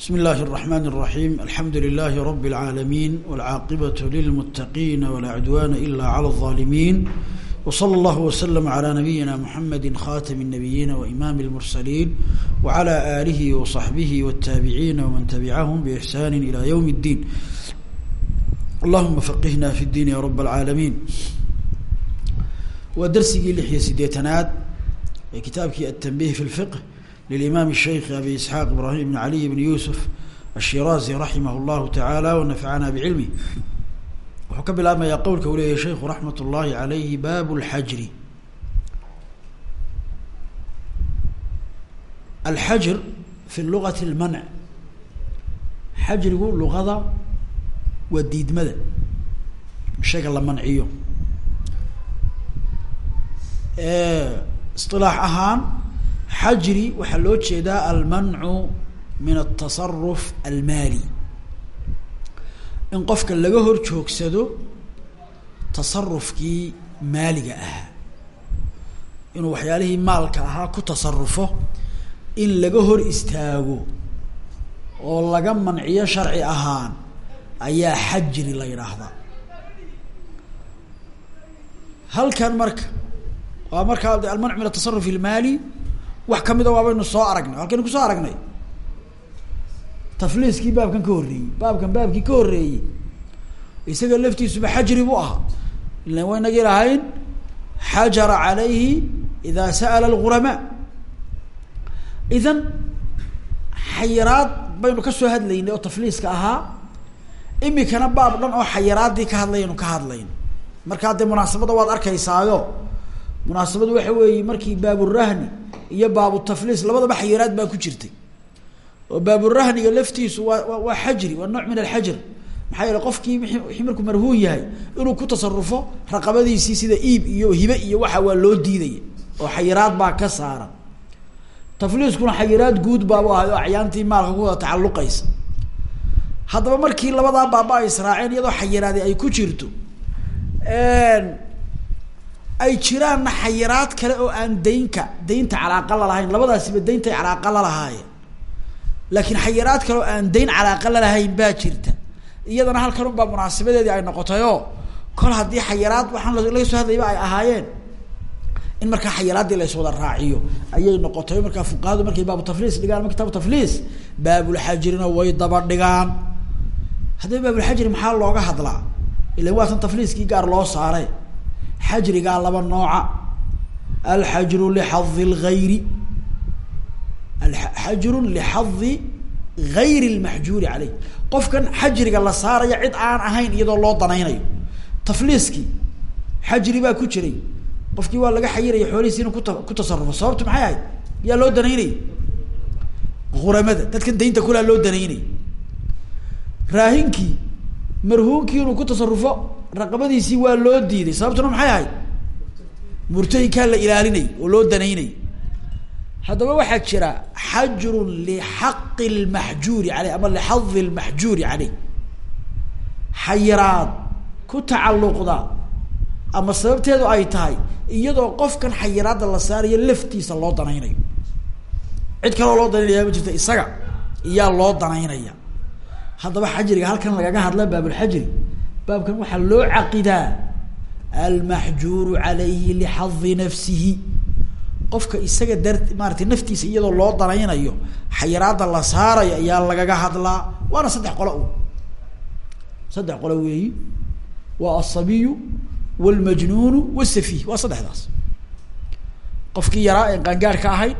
بسم الله الرحمن الرحيم الحمد لله رب العالمين والعاقبة للمتقين ولا عدوان إلا على الظالمين وصلى الله وسلم على نبينا محمد خاتم النبيين وإمام المرسلين وعلى آله وصحبه والتابعين ومن تبعهم بإحسان إلى يوم الدين اللهم فقهنا في الدين يا رب العالمين ودرسي لحية سديتناد كتابك التنبيه في الفقه للإمام الشيخ أبي إسحاق إبراهيم بن علي بن يوسف الشيرازي رحمه الله تعالى ونفعنا بعلمه wuxuu ka bilaabmayaa qowlka uu leeyahy sheikhu raxmat ullaahi calayhi baabu lxajri alxajr fi lugati lmanc xajrigu luqada waa diidmada shayga la manciyo isilaax ahaan xajri waxaa loo jeedaa almancu min atasaruf almaali. In qofka laga hor joogsado tasarufkii maaliga ahaa. Inuu waxyaalihii maalka ahaa ku tasarufo in laga hor istaago oo laga manciyo sharci ahaan ayaa xajri la yidhaahdaa halkan marka waa markaa almanc min atasaruf ilmaali wax kamida waabaynu soo aragnay halkaynu ku soo aragnay. Tafliiskii baabkan ka horreeyey baabkan baabkii ka horreeyey isaga laftiisuba xajri buu ahaa. Ilan waynagii lahayn xajara calayhi ida sa'ala alguramaa idan xayiraad baynu ka soo hadlaynay oo tafliiska ahaa imikana baab dhan oo xayiraaddii ka hadlayaynu ka hadlayn. Markaa dee munaasabadda waad arkaysaayo munaasabadu waxa weeye markii baaburahni iyo baabutafliis labadaba xayiraad baa ku jirtay. Oo baaburahniga laftiisu waa waa xajri waa nooc min alxajr maxaa yeele qofkii markuu marhuun yahay inuu ku tasarufo raqabadiisii sida iib iyo hibe iyo waxa waa loo diidaya oo xayiraad baa ka saaran tafliiskuna xayiraad guud baabu ahay oo acyaantii maalka ku wada tacalluqaysa. Haddaba markii labadaa baaba ay israaceen iyadoo xayiraadi ay ku jirto ay jiraanna xayiraad kale oo aan daynka daynta calaaqa lalahayn labadaasiba dayntay calaaqa lalahaayeen laakiin xayiraad kale oo aan dayn calaaqa lalahayn baa jirta. Iyadana halkan unbaa munaasabadeedii ay noqotayoo kol haddii xayiraad waxaan laga soo hadlayba ay ahaayeen. In markaa xayiraaddii la iswada raaciyo ayay noqotay markaa fuqahadu markay baabu tafliis dhigaan ama kitaabu tafliis baabulxajrina way daba dhigaan. Haddaba baabulxajri maxaa looga hadlaa? Ilan waatan tafliiskii gaar loo saaray xajrigaa laba nooca. Alxajru lixadi lgayri. Xajru lixadi gayri lmaxjuuri caleyh. Qofkan xajriga la saaraya cid aan ahayn iyadoo loo danaynayo. Tafliiskii xajri baa ku jiray. Qofkii waa laga xayiraya xoolihiisi inuu kuta ku tasarufo. Sababtu maxay ahayd? Yaa loo danaynaya huramada dadkan daynta kulaa loo danaynaya raahinkii marhuunkii inuu ku tasarufo raqabadiisii waa loo diiday. Sababtuna maxay ahayd? Murtayinkaa la ilaalinay oo loo danaynay. Haddaba waxaa jira xajrun lixaqi lmaxjuuri caleyh ama lixadi lmaxjuuri caleyh. Xayiraad ku tacalluqda ama sababteedu ay tahay iyadoo qofkan xayiraadda la saarayo laftiisa loo danaynayo. Cid kaloo loo danaynaya ma jirta isaga iyaa loo danaynaya. Haddaba xajriga halkan lagaga hadla baabulxajri baabkan waxaa loo caqidaa almaxjuuru calayhi lixadi nafsihi. Qofka isaga dar maaratay naftiisa iyadoo loo danaynayo xayiraadda la saarayo ayaa lagaga hadlaa. Waana saddex qolo u. Saddex qolo weeyi. Waa asabiyu wlmajnuunu wsafih waa saddexdaas. Qofkii yaraa een qaangaar ka ahayn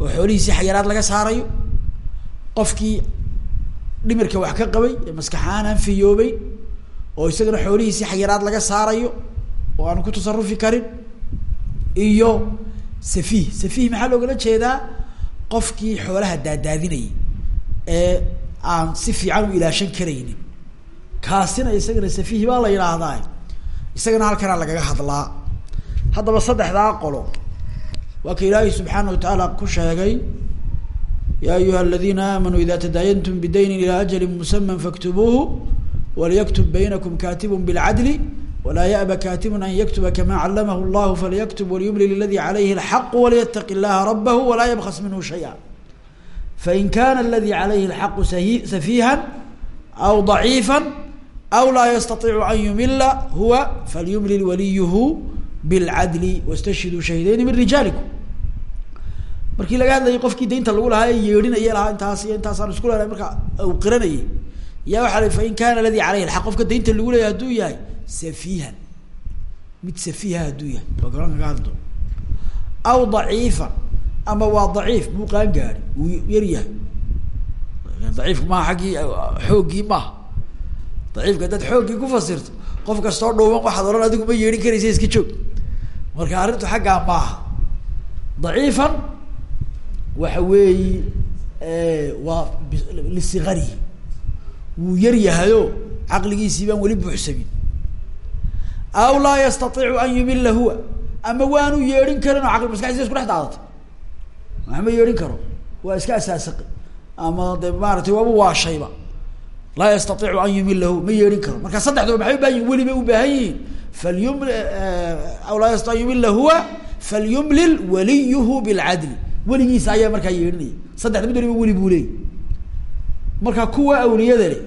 oo xoolihiisii xayiraad laga saarayo qofkii dhimirka wax ka qabay ee maskaxaan aan fiyoobay oo isagana xoolihiisii xayiraad laga saarayo oo aanu ku tasarufi karin iyo safiih safiih maxaa loogala jeedaa? Qofkii xoolaha daadaadinayay ee aan si fiican u ilaashan karaynin. Kaasina isagana safiih baa la yidhaahdaa isagana halkanaa lagaga hadlaa. Haddaba saddexdaa qolo. Waa ka ilaahay subxaana wa tacaala ku sheegay ya ayuha aladiina aamanuu ida tadaayantum bidaynin ilaa ajali musama faktubuuhu waliyaktub baynakum kaatibu bilcadli walaa yaba kaatibun an yaktuba kamaa calamahu llahu falyaktub waliyumlil ladi alayhi lxaqu waliytaqi llaha rabahu walaa yabkas minhu shaya fain kana ladi alayhi lxaqu safiihan aw daciifa aw laa yastaiicu an yumila huwa falyumlil waliyuhu bilcadli wastashhiduu shahidayni min rijaalikum markii laga hadlayay qofkii daynta lagu lahaa ee lahaa intaas iyo intaasaan isku leedahay marka uu qiranayay. Ya waxa la fain kana aladi calayhi alxaq qofka daynta lagu leeyahay hadduu yahay safiihan. Mid safiiha hadduu yahay. Waa gabanka ka hadli doon aw daciifan ama waa daciif muu qaan gaari wuu yar yahay. Daciifku maaha aggii xooggii maaha daciifka haddaad xooggii ku fasirto qof kastoo dhuuban waxaad odhan adigu ma yeedhin karaysa iska joog. Marka arrintu xaggaa maaha daciifan waxa weeyi waa lisigari wuu yar yahayo caqligiisii baan weli buuxsamin. Aw laa yastaiicu an yumila huwa. Ama waanu yeedhin karin oo aqli maskaxdiisa isku dhex daadatay. Waxma yeedhin karo. Waa iska asaasaqi. Ama de maaratay waaba waashayba. Laa yastaiicu an yumila huwa. Ma yeedhin karo. Marka saddexdaba maxay ubaahan yihiin weli bay ubaahan yihiin. Falyum aw laa yasta an huwa falyumlil waliyuhu bilcadli weligiisa ayaa markaa yeedhinaya saddexda mid waliba weli buu leeyay marka kuwa awliyada le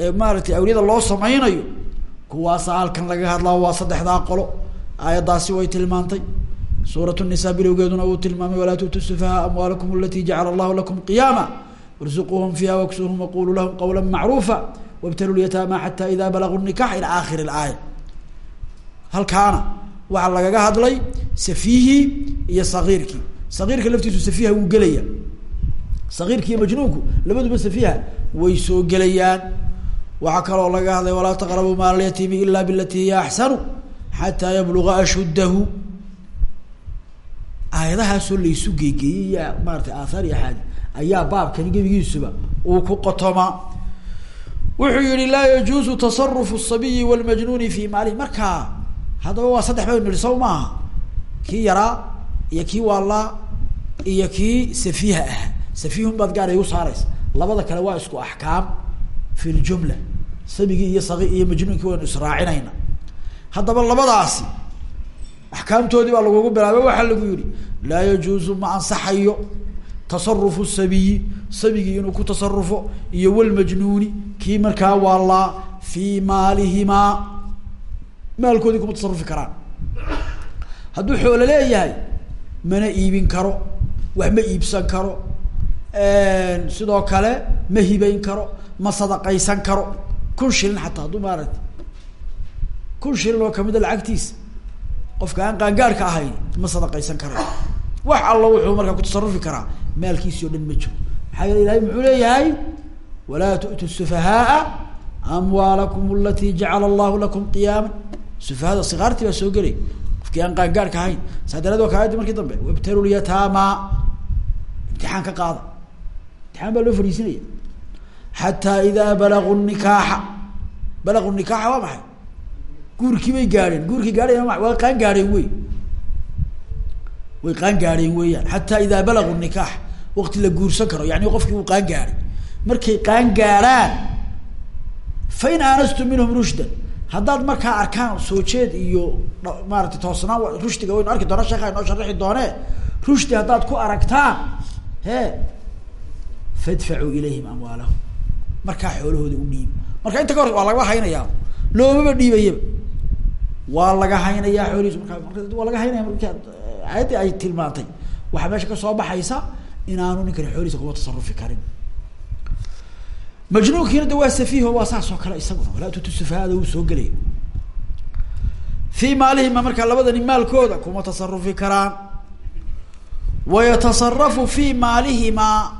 ee maaratay awliyada loo samaynayo kuwaasa halkan laga hadlaa waa saddexdaa qolo aayaddaasi way tilmaantay. Suurat nisa bilowgeeduna uu tilmaamay walaa tu'tu sufahaa amwaalakum alati jacala allahu lakum qiyaama irzuquuhum fiiha waksuuhum waquluu lahum qawla macruufa wabtaluu lyataama xata ida balaguu nikax ila aakhiri laaya halkaana waxaa lagaga hadlay safiihii iyo sagiirkii sakiirka laftiisu safiha wuu gelaya sakiirki iyo majnuunku labaduba safiha way soo gelayaan. Waxaa kaloo laga hadlay walaa taqrabuu maala lyatiimi ila bilati hiya axsanu xataa yabluga ashuddahu. Aayadahaasoo laysu geegeeyey iyo maaratay aahaar iyo axaadi ayaa baabkani gebigiisuba uu ku qotomaa wuxuu yihi laa yajuuzu tasarufu sabiyi wاlmajnuuni fi maalihi. Markaa haddaba waa saddex baynu nihi kii yaraa iyo kii waalaa iyo kii safiiha ah. Safiihun baad gaar igu saareysa labada kale waa isku axkaam fi ljumla sabigii iyo sagi iyo majnuunkii waynu israacinayna. Haddaba labadaasi axkaamtoodii baa lagugu bilaabay waxaa lagu yihi laa yajuuzu ma ansaxayo tasarufu sabiyi. Sabigii inuu ku tasarufo iyo walmajnuuni kii markaa waalaa fii maalihimaa. Maalkoodii kuma tasarufi karaan. Hadduu xoolo leeyahay mana iibin karo wax ma iibsan karo sidoo kale ma hibayn karo ma sadaqaysan karo. Kun shilin xataa hadduu maaragta kun shilin oo kamida lacagtiisa qofka aan qaangaarka ahayn ma sadaqaysan karayo wax alla wuxuu markaa ku tasarufi karaa maalkiisi o dhan ma jiro. Maxaa yeele ilahay muxuu leeyahay walaa tu'tu sufahaaa amwaalakum alatii jacala allahu lakum qiyaama. Sufahada sikaartii baa soo gelay qofkii aan qaangaarka ahayn. Saa daraad waa kaayaddi markii dambe. Wabtalu lyataama imtixaan ka qaada. Imtixaan baa loo fariisinaya. Xataa idaa balaguu nikaaxa. Balaguu nikaaxa waa maxay? Guurkii bay gaadheen. Guurkii gaadheen waa qaan gaadheen wey. Way qaan gaadheen weeyaan. Xataa idaa balaguu nikaax waqti la guursan karo. Yani qofkii uu qaan gaadhay. Markay qaan gaadhaan fa in aanastum minhum rushdan haddaad markaa arkaan soo jeed iyo maarata toosnaan rushdiga waynu arki doona sheekha inoo sharixi doonee rushdi haddaad ku aragtaan he fadfacuu ilayhim amwaalahum. Markaa xoolahooda u dhiib. Marka inta ka hor waa laga haynayaa loomaba dhiibayaba. Waa laga haynayaa xoolihiis markaa waa laga haynaya marki aayaddii ay tilmaantay. Waxaa meesha ka soo baxaysa inaanu ninkani xoolihiisa kuma tasarufi karin majnuunkiina de waa safiiho waa saas oo kale isaguna walaa tutu sufahaada wuu soo gelaya fii maalihima markaa labadani maalkooda kuma tasarufi karaan. Wayatasarafu fii maalihimaa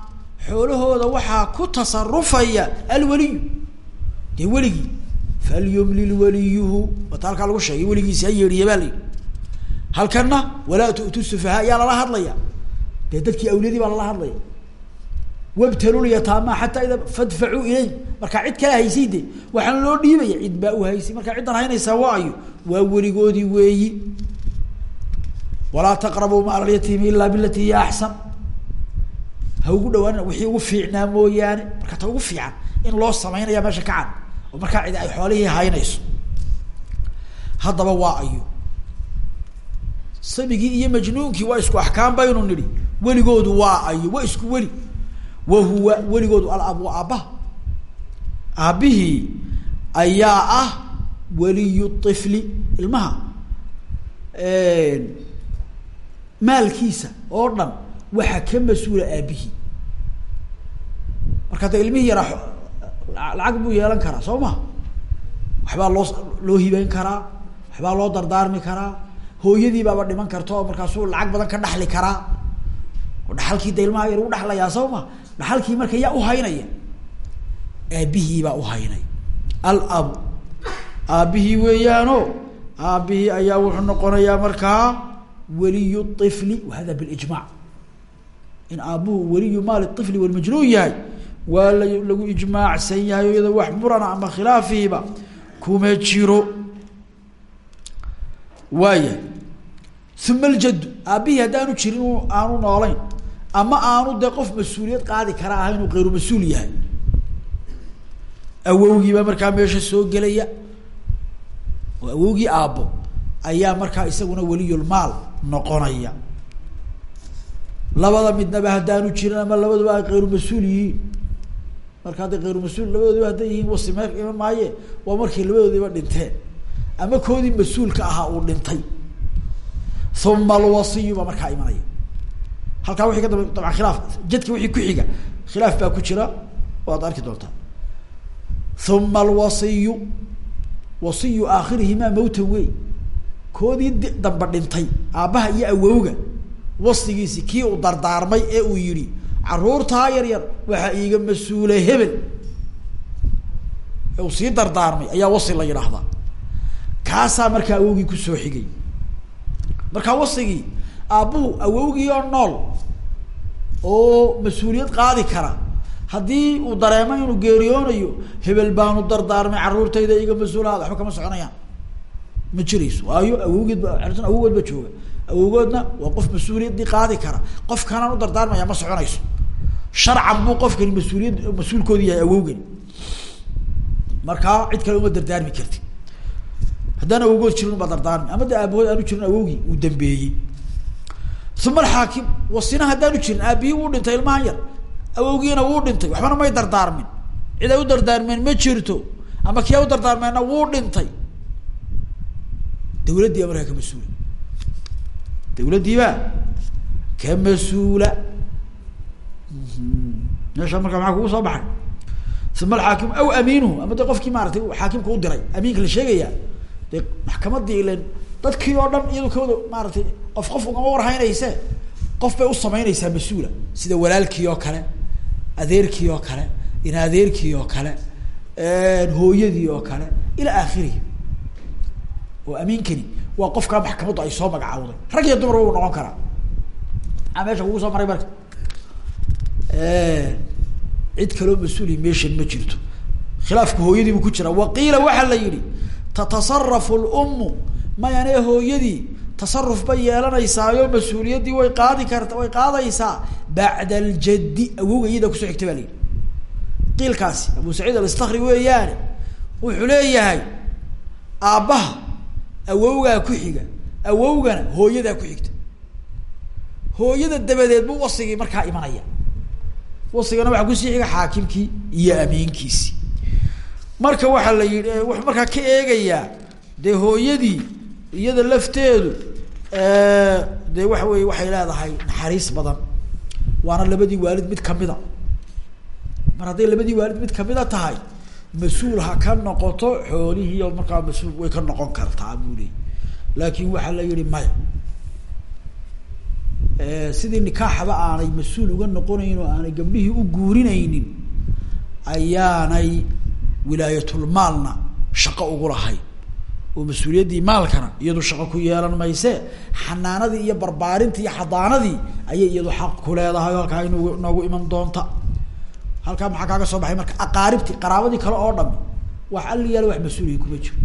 xoolahooda waxaa ku tasarufaya alwaliyu dee weligii. Falyumlil waliyuhu wata halkaa lagu sheegay weligiisi ha yeedhiya baa la yidhi. Halkana walaa tu'tu sufahaa yaa lala hadlaya dee dadkii awliyadii baa lala hadlaya wabtalulyataama xataa ida fadfacuu ilay. Markaa cid kala haysay de waxaan loo dhiibaya cid baa u haysay markaa ciddan haynaysaa waa ayo waa weligoodii weeyi. Walaa taqrabuu maal alyatiimi ilaa bilati hiya axsan ha ugu dhawaanina wixii ugu fiicnaa mooyaane. Marka ta ugu fiican in loo samaynaya meesha ka cad. Oo markaa cid ay xoolihii haynayso. Haddaba waa ayo sabigii iyo majnuunkii waa isku axkaam baynu nidhi. Weligoodu waa ayo isku weli wa huwa weligoodu alab waa aabbaha. Aabbihii ayaa ah waliyu طifli ilmaha. Maalkiisa oo dhan waxaa ka mas'uula aabihii marka da ilmihii yaraa lacag buu yeelan karaa soo ma? Waxbaa loo loo hibeyn karaa waxbaa loo dardaarmi karaa hooyadii baaba dhiman karta oo markaasuu lacag badan ka dhaxli karaa. Oo dhaxalkii da ilmaha yar u dhaxlayaa soo ma dhaxalkii marka yaa uhaynaya aabihii baa uhaynaya alabu aabbihii weeyaano aabbihii ayaa wuxuu noqonayaa markaa waliyu ifli wahada bilijmac in aabbuhu waliyu maali ifli walmajnuun yahay waa la lagu ijmaacsan yahay o iyadoo wax murana ama khilaafiiba kuma jiro. Waaya uma aljaddu aabbihii haddaanu jirin aanu noolayn ama aanu dee qof mas'uuliyad qaadi kara aha inuu kayru mas'uul yahay. Awowgiibaa markaa meesha soo gelaya. Oo awowgii aabbo ayaa markaa isaguna waliyulmaal noqonaya. Labada midnaba haddaanu jirin ama labaduba ay kayru mas'uul yihiin. Marka hadday kayru mas'uul labadoodiba hadday yihiin wasi me iman maaye waa markay labadoodiba dhinteen. Ama koodii mas'uulka ahaa uu dhintay. Uma alwasiyu baa markaa imanaya halkaa wixii ka daba dabcan khilaaf jadka wixii ku xiga khilaaf baa ku jira waad arki doontaa uma alwasiyu wasiyu aakhirihimaa mawtan wey koodii damba dhintay aabbaha iyo awowga wasigiisi kii uu dardaarmay ee uu yihi caruurtaa yar yar waxaa iiga mas'uula hebel. Uu sii dardaarmay ayaa wasi la yidhaahdaa. Kaasaa markaa awowgii ku soo xigay. Markaa wasigii aabbuhu awowgii oo nool oo mas'uuliyad qaadi kara. Haddii uu dareemo inuu geeriyoonayo hebel baanu dardaarmay carruurtayda iga mas'uulahaada waxba kama soconayaan. Ma jirayso. Waayo awowgeed ba awowgood ba jooga. Awowgoodna waa qof mas'uuliyaddii qaadi kara. Qof kanaan u dardaarmaya ma soconayso. Sharcan buu qofkani mas'uuliyad mas'uulkoodi yahay awowgani. Markaa cid kale uma dardaarmi karti. Haddaan awowgood jirin ubaa dardaarmi. Ama de aabahood aanu jirin awowgii uu dambeeyey uma alxaakim wasina haddaanu jirin aabihii wuu dhintay ilmahan yar awowgiina wuu dhintay waxbana may dardaarmin. Cid ay u dardaarmeen ma jirto ama kii ay u dardaarmeenna wuu dhintay. Dawladdii baa markaa ka mas'uula. Dawladdiibaa ka mas'uula. Meesha markaa maxaa kugu soo baxay? Uma alxaakim aw amiinuhu ama de qofkii maaratay xaakimka u diray amiinka la sheegayaa dee maxkamadii ilen dadkii oo dhan iyado kawada maaratay qof qof ugama warhaynayse qof bay u samaynaysaa mas'uula. Sida walaalkii oo kale adeerkii oo kale in adeerkii oo kale hooyadii oo kale ila aakhirihi oo amiinkani waa qofkaa maxkamaddu ay soo magacaawday rag iyo dumarba u noqon karaa. Maxaa meesha kugu soo maray marka? Cid kaloo mas'uuli meeshan ma jirto. Khilaafka hooyadii buu ku jira waqiila waxaa la yihi tatasarafu lummu mayane hooyadii tasaruf bay yeelanaysaayo mas'uuliyaddii way qaadi karta way qaadaysaa bacda aljaddi awowga iyada ku soo xigta baa la yihi qiilkaasi abu saciid alistakri weeyaane wuxuu leeyahay aabbaha awowgaa ku xiga awowgana hooyadaa ku xigta. Hooyada dabadeed bu wasigii markaa imanaya. Wasigana waxaa ku sii xiga xaakimkii iyo amiinkiisi marka waxaa la wuxuu markaa ka eegayaa dee hooyadii iyada lafteedu dee waxa weye waxay leedahay naxariis badan. Waana labadii waalid mid kamida mar hadday labadii waalid mid kamida tahay mas'uul ha ka noqoto xoolihii oo markaa mas'uul way ka noqon kartaa buu leey laakin waxaa la yihi maya. Sidii nikaaxaba aanay mas'uul uga noqonayn oo aanay gabdhihii u guurinaynin ayaanay wilaayatulmaalna shaqo ugu lahayn oo mas'uuliyaddii maalkana iyadu shaqo ku yeelan mayse xanaanadii iyo barbaarintii iyo xadaanadii ayay iyadu xaq ku leedahay halkaa ingu noogu iman doonta. Halkaa maxaa kaaga soo baxay? Marka aqaaribtii qaraabadii kale oo dhami wax alli yaalla wax mas'uuliya kuma jiro.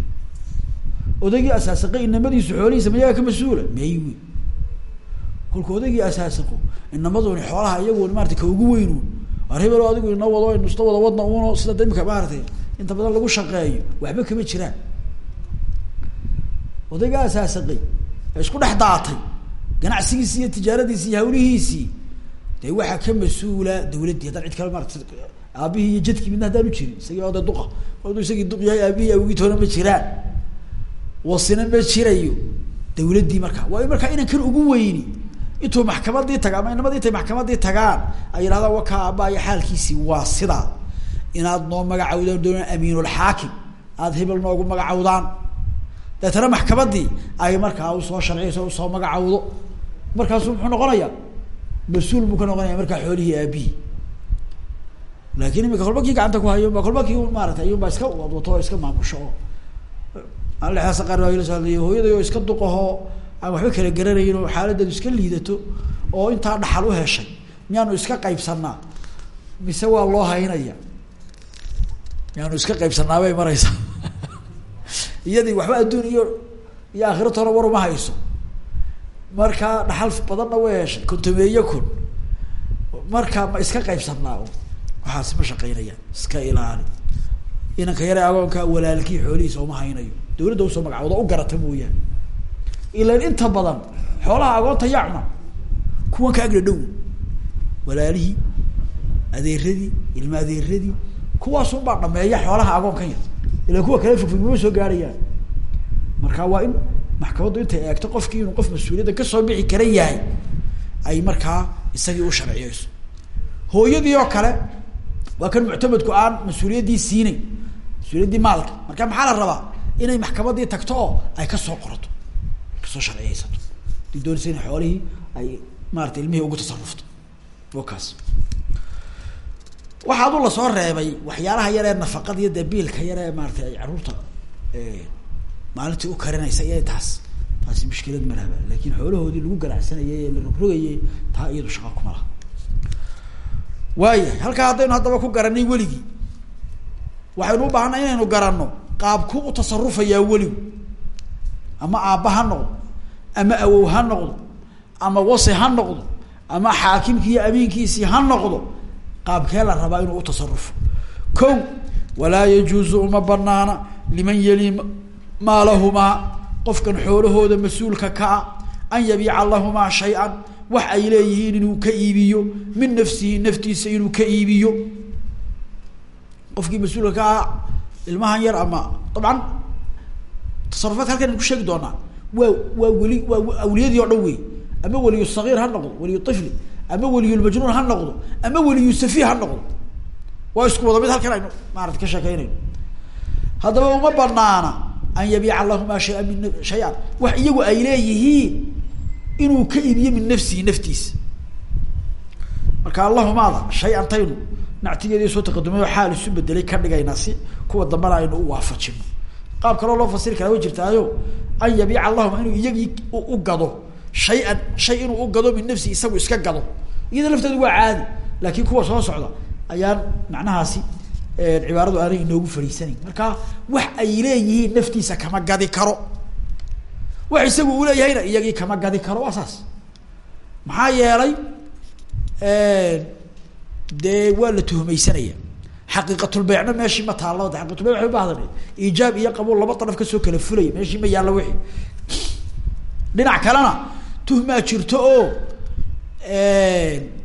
Odaygii asaasaqay inamadiisu xoolihiisa mayaga ka mas'uula? May wey kolka odaygii asaasaqo inamaduni xoolaha iyagun maarata ka ugu weynuun ar hebelo adigu ina wado aynu isla wada wadna uno sida da maaratay inta badan lagu shaqeeyo waxba kama jiraan odayga asaasaqay ee isku dhex daatay ganacsigiisii iyo tijaaradiisii iyo hawlihiisii dee waxaa ka mas'uula dawladdii haddaan cid kale maarata aabihii iyo jadkii midna haddaan u jirin. Isagii oo de duqa. Aduu duq yahay aabihii awgiitoona ma jiraan. Wasina ma jirayo. Dawladdii markaa waa markaa inankan ugu weyni intuu maxkamadii taga ama inamadii intay maxkamadii tagaan ay yidhahdaan wakaa aabbaaya xaalkiisii waa sidaa. Inaad noo magacawdaan doonaan amiinulxaakim aada hebel noogu magacawdaan deetana maxkamadii ay markaa u soo sharciyayso u soo magacawdo. Markaasu muxuu noqonayaa? Mas'uul buu ka noqonaya markaa xoolihii aabihii laakin imika kolba kii gacanta ku hayo ba kolba kii maarata ayun baa iska wadwato oo iska maamusho. Oo alexaasa qaar baa ila soo hadlay hooyaday oo iska duqahoo aan waxba kala garanayn oo xaaladeedu iska liidato oo intaa dhaxal u heshay miyaanu iska qaybsanaa. Mise waa loo haynaya? Miyaanu iska qaybsanaa bay maraysaa iyadii waxba adduun iyo iyo aakhiratoona war uma hayso. Marka dhaxal badanna way heshay kontomeeye kun. Marka ma iska qaybsanaa waxaasi ma shaqeynayaan iska ilaali. Inanka yare agoonka walaalkii xoolihiisa uma haynayo. Dawladda u soo magacawda u garata mooyaane. Ilan inta badan xoolaha agoonta yaa cuna kuwan ka agla dhow. Walaalihii adeeradii ilma adeeradii kuwaasun baa dhameeya xoolaha agoonkan yar ila kuwa kale fogfog mama soo gaarayaan. Marka waa in maxkamaddu intay eegto qofkii inuu qof mas'uuliyadda ka soo bixi karan yahay ay markaa isagii u sharciyeyso hooyadii oo kale waa kan muctamadku aan mas'uuliyaddii siinayn mas'uuliyaddii maalka. Marka maxaa la rabaa inay maxkamadii tagto oo ay ka soo qorato ka soo sharciyeysato haddii doonaysa in xoolihii ay maarata ilmihii ugu tasarufto o kaas waxaa adu la soo reebay waxyaalaha yaree nafaqada iyo dee biilka yaree maaratay ay carruurta maalintii u karinaysa iyo taas taasi mushkilad ma lahaba laakin xoolahoodii lagu ganacsanayay ee la rogrogayay taa iyadu shaqa kuma laha. Waayahay halkaa haddaynu haddaba ku garanay weligii waxaynu u baahanay inaynu garanno qaabku u tasarufayaa weligu. Ama aabba ha noqdo ama awow ha noqdo ama wasi ha noqdo ama xaakimkii iyo amiinkiisii ha noqdo qaabkee la rabaa inuu utasarufo ko walaa yajuuzu uma banaana liman yali maalahumaa qofkan xoolahooda mas'uulka ka ah an yabiica lahumaa shay-an wax ay leeyihiin inuu ka iibiyo min nafsihi naftiisa inuu ka iibiyo. Qofkii mas'uulka ka ah ilmahan yar ama dabcan tasarufaadka halkan aynu ku sheegi doonaa. Waa waa weli waa awliyadii oo dhan wey ama weliyu sagiir ha noqdo weliyu ifli ama weliyulmajnuun ha noqdo ama weliyu safi ha noqdo. Waa isku wada mid halkan aynu maarata ka sheekeynayno haddaba uma banaana an yabiica lahumaa shaya min shay-an. Wax iyagu ay leeyihiin inuu ka iibiyo min nafsihi naftiisa. Marka allahumaada shay-an taynu nactigeedii soo taqadumay xaal isu bedelay ka dhigaynaa si kuwa dambana aynu u waafajino. Qaab kaloo loo fasiri karaa way jirtaayo an yabiica lahuma inuu iyagii u gado shay-an shay inuu u gado min nafsihi isagu iska gado iyada lafteedu waa caadi laakiin kuwa soo socda ayaan macnahaasi cibaaradu aanay inoogu fadhiisanayn marka wax ay leeyihiin naftiisa kama gadi karo wax isagu uu leeyahayna iyagii kama gadi karo waa saas maxaa yeelay dee waa la tuhmaysanaya xaqiiqatulbeycna meeshii ma taalla de xaqiqatulbeyc waxay ubahdan iijaab iyo qabuul laba daraf ka soo kala fulaya meeshii ma yaalla wixii dhinac kalena tuhmaa jirto oo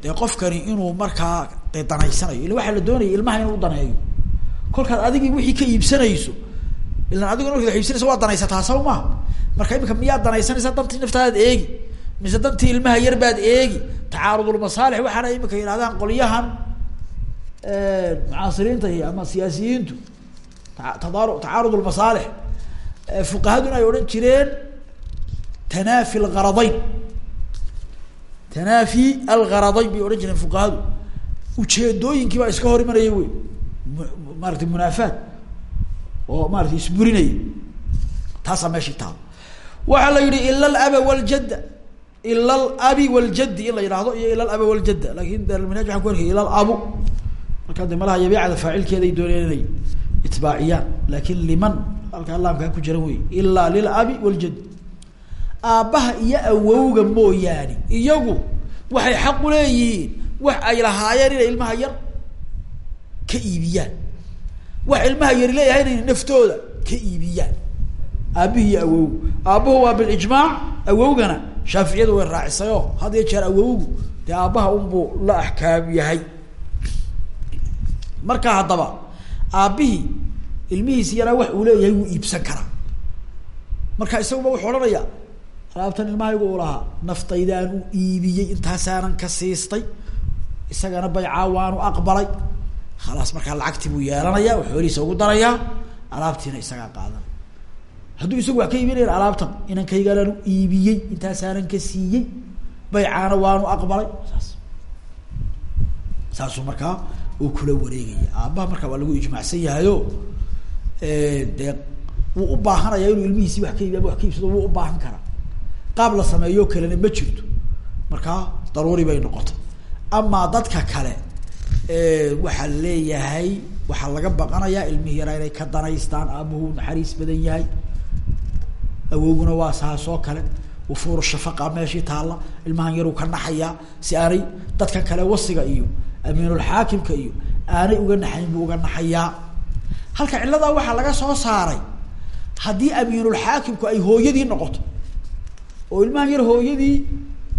dee qofkani inuu markaa dee danaysanayo illa waxaa la doonaya ilmaha inuu daneeyo. Kolkaad adigii wixii ka iibsanayso ilan adiguna markaad iibsanaysa waa danaysataa saw maha marka imika miyaad danaysanaysaa dantii naftaadaad eegi mise dantii ilmaha yar baad eegi tacaarudulmasaalix waxaana imika yidhahdaan qolyahan mucaasiriinta ama siyaasiyiintu tadaar tacaarud lmasaalix fuqahaduna ay odhan jireen tanaafi algaradayn tanaafi algaradayn bay odhan jireen fuqahadu ujeedooyinkii baa iska hor imanaya wey maarata munaafaad oo maarata isburinaya taasaa meeshii taalo waxaa la yihi ila alaba waljadda ila alabi waljaddi in la yidhaahdo iyo ila alaba waljadda laakiin darminhaj waxaan ku arkay ila alabu markaa de malaha yabiicada faacilkeeda ay doonayaan inay itbaaciyaan laakin aabbaha iyo awowga mooyaane. Iyagu waxay xaq leeyihiin wax ay lahaayeen inay ilmaha yar ka iibiyaan. Wax ilmaha yari leeyahay inay naftooda ka iibiyaan. Aabihi iyo awowgu. Aabbuhu waa bilijmaac awowgana shaaficiyadu way raacisay oo had iyo jeer awowgu de dee aabbaha unbuu la axkaam yahay. Marka haddaba aabbihii ilmihiisi yaraa wax uu leeyahay wuu iibsan karaa. Marka isaguba wuxuu odhanaya alaabtan ilmahaygu u lahaa naftaydaan u iibiyey intaasaanan ka siistay isagana baycaa waanu aqbalay. Khalaas markaa lacagtii buu yeelanaya u xoolihiisa ugu darayaa alaabtiina isagaa qaadanay hadduu isagu wax ka iibinayan alaabtan inankaygaanaan u iibiyey intaasaanan ka siiyey baycaana waanu aqbalay. Saas. Saasuu markaa uu kula wareegaya. Aabbaha markaa waa lagu ijmaacsan yahayo dee wuu u baahanaya inuu ilmihiisii wax ka iibi ama wax ka iibsado wuu u baahan karaa qaab la sameeyo kalena ma jirto. Markaa daruuri bay noqotay. Amaa dadka kale waxaa leeyahay waxaa laga baqanayaa ilmihi yaraa inay ka danaystaan aabuhu naxariis badan yahay. Awowguna waa saas oo kale. Wufuuru shafaqa meeshii taalla ilmahan yaruu ka naxayaa si aanay dadka kale wasiga iyo amiinulxaakimka iyo aanay uga naxayn buu uga naxayaa. Halka cilladaa waxaa laga soo saaray haddii amiinulxaakimku ay hooyadii noqoto oo ilmahan yar hooyadii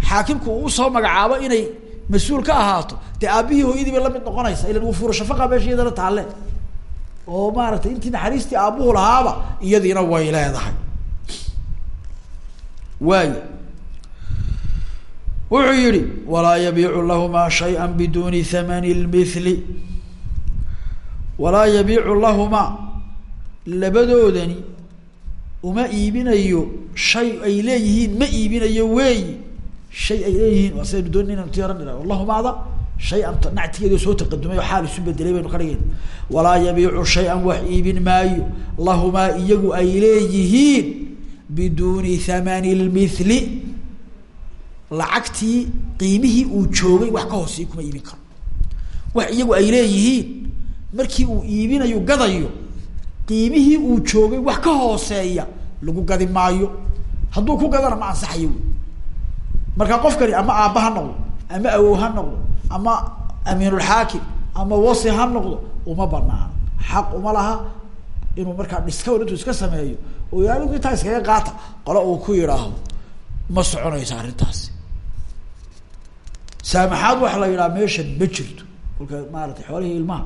xaakimku uu u soo magacaabo inay mas'uul ka ahaato dee aabbihii hooyadii bay la mid noqonaysa ilan wufuuru shafaqa meesha iyadana taalle. Oo maaratay intii naxariistii aabbuhu lahaaba iyadiina way leedahay. Waay wuxuu yihi walaa yabiicu lahumaa shayئa biduni hamani اlmithli walaa yabiicu lahumaa labadoodani uma iibinayo shay ay leeyihiin ma iibinayo weeyi shay ay leeyihiin waa sidaynu doonina inanu tiyaran lahumaada shay-an nactigeedo soo taqadumay oo xaal isu bedelay baynu ka dhigayna walaa yabiicu shay-an wax iibin maayo. Lahumaa iyagu ay leeyihiin biduuni hamani lmithli lacagtii qiimihii uu joogay wax ka hooseeya kuma iibin karo. Wax iyagu ay leeyihiin. Markii uu iibinayo gadayo qiimihii uu joogay wax ka hooseeya lagu gadi maayo. Hadduu ku gadana ma ansaxayo. Wy marka qofkani ama aabba ha noqdo ama awow ha noqdo ama amiinulxaakim ama wasi ha noqdo uma banaano xaq uma laha inuu markaa discown intuu iska sameeyo oo yaaligu intaa iskaga qaata qole uu ku yidhaahdo ma soconayso arrintaasi. Saamaxaad waxa la yidhaha meeshan ma jirto. Kolka maaratay xoolihii ilmaha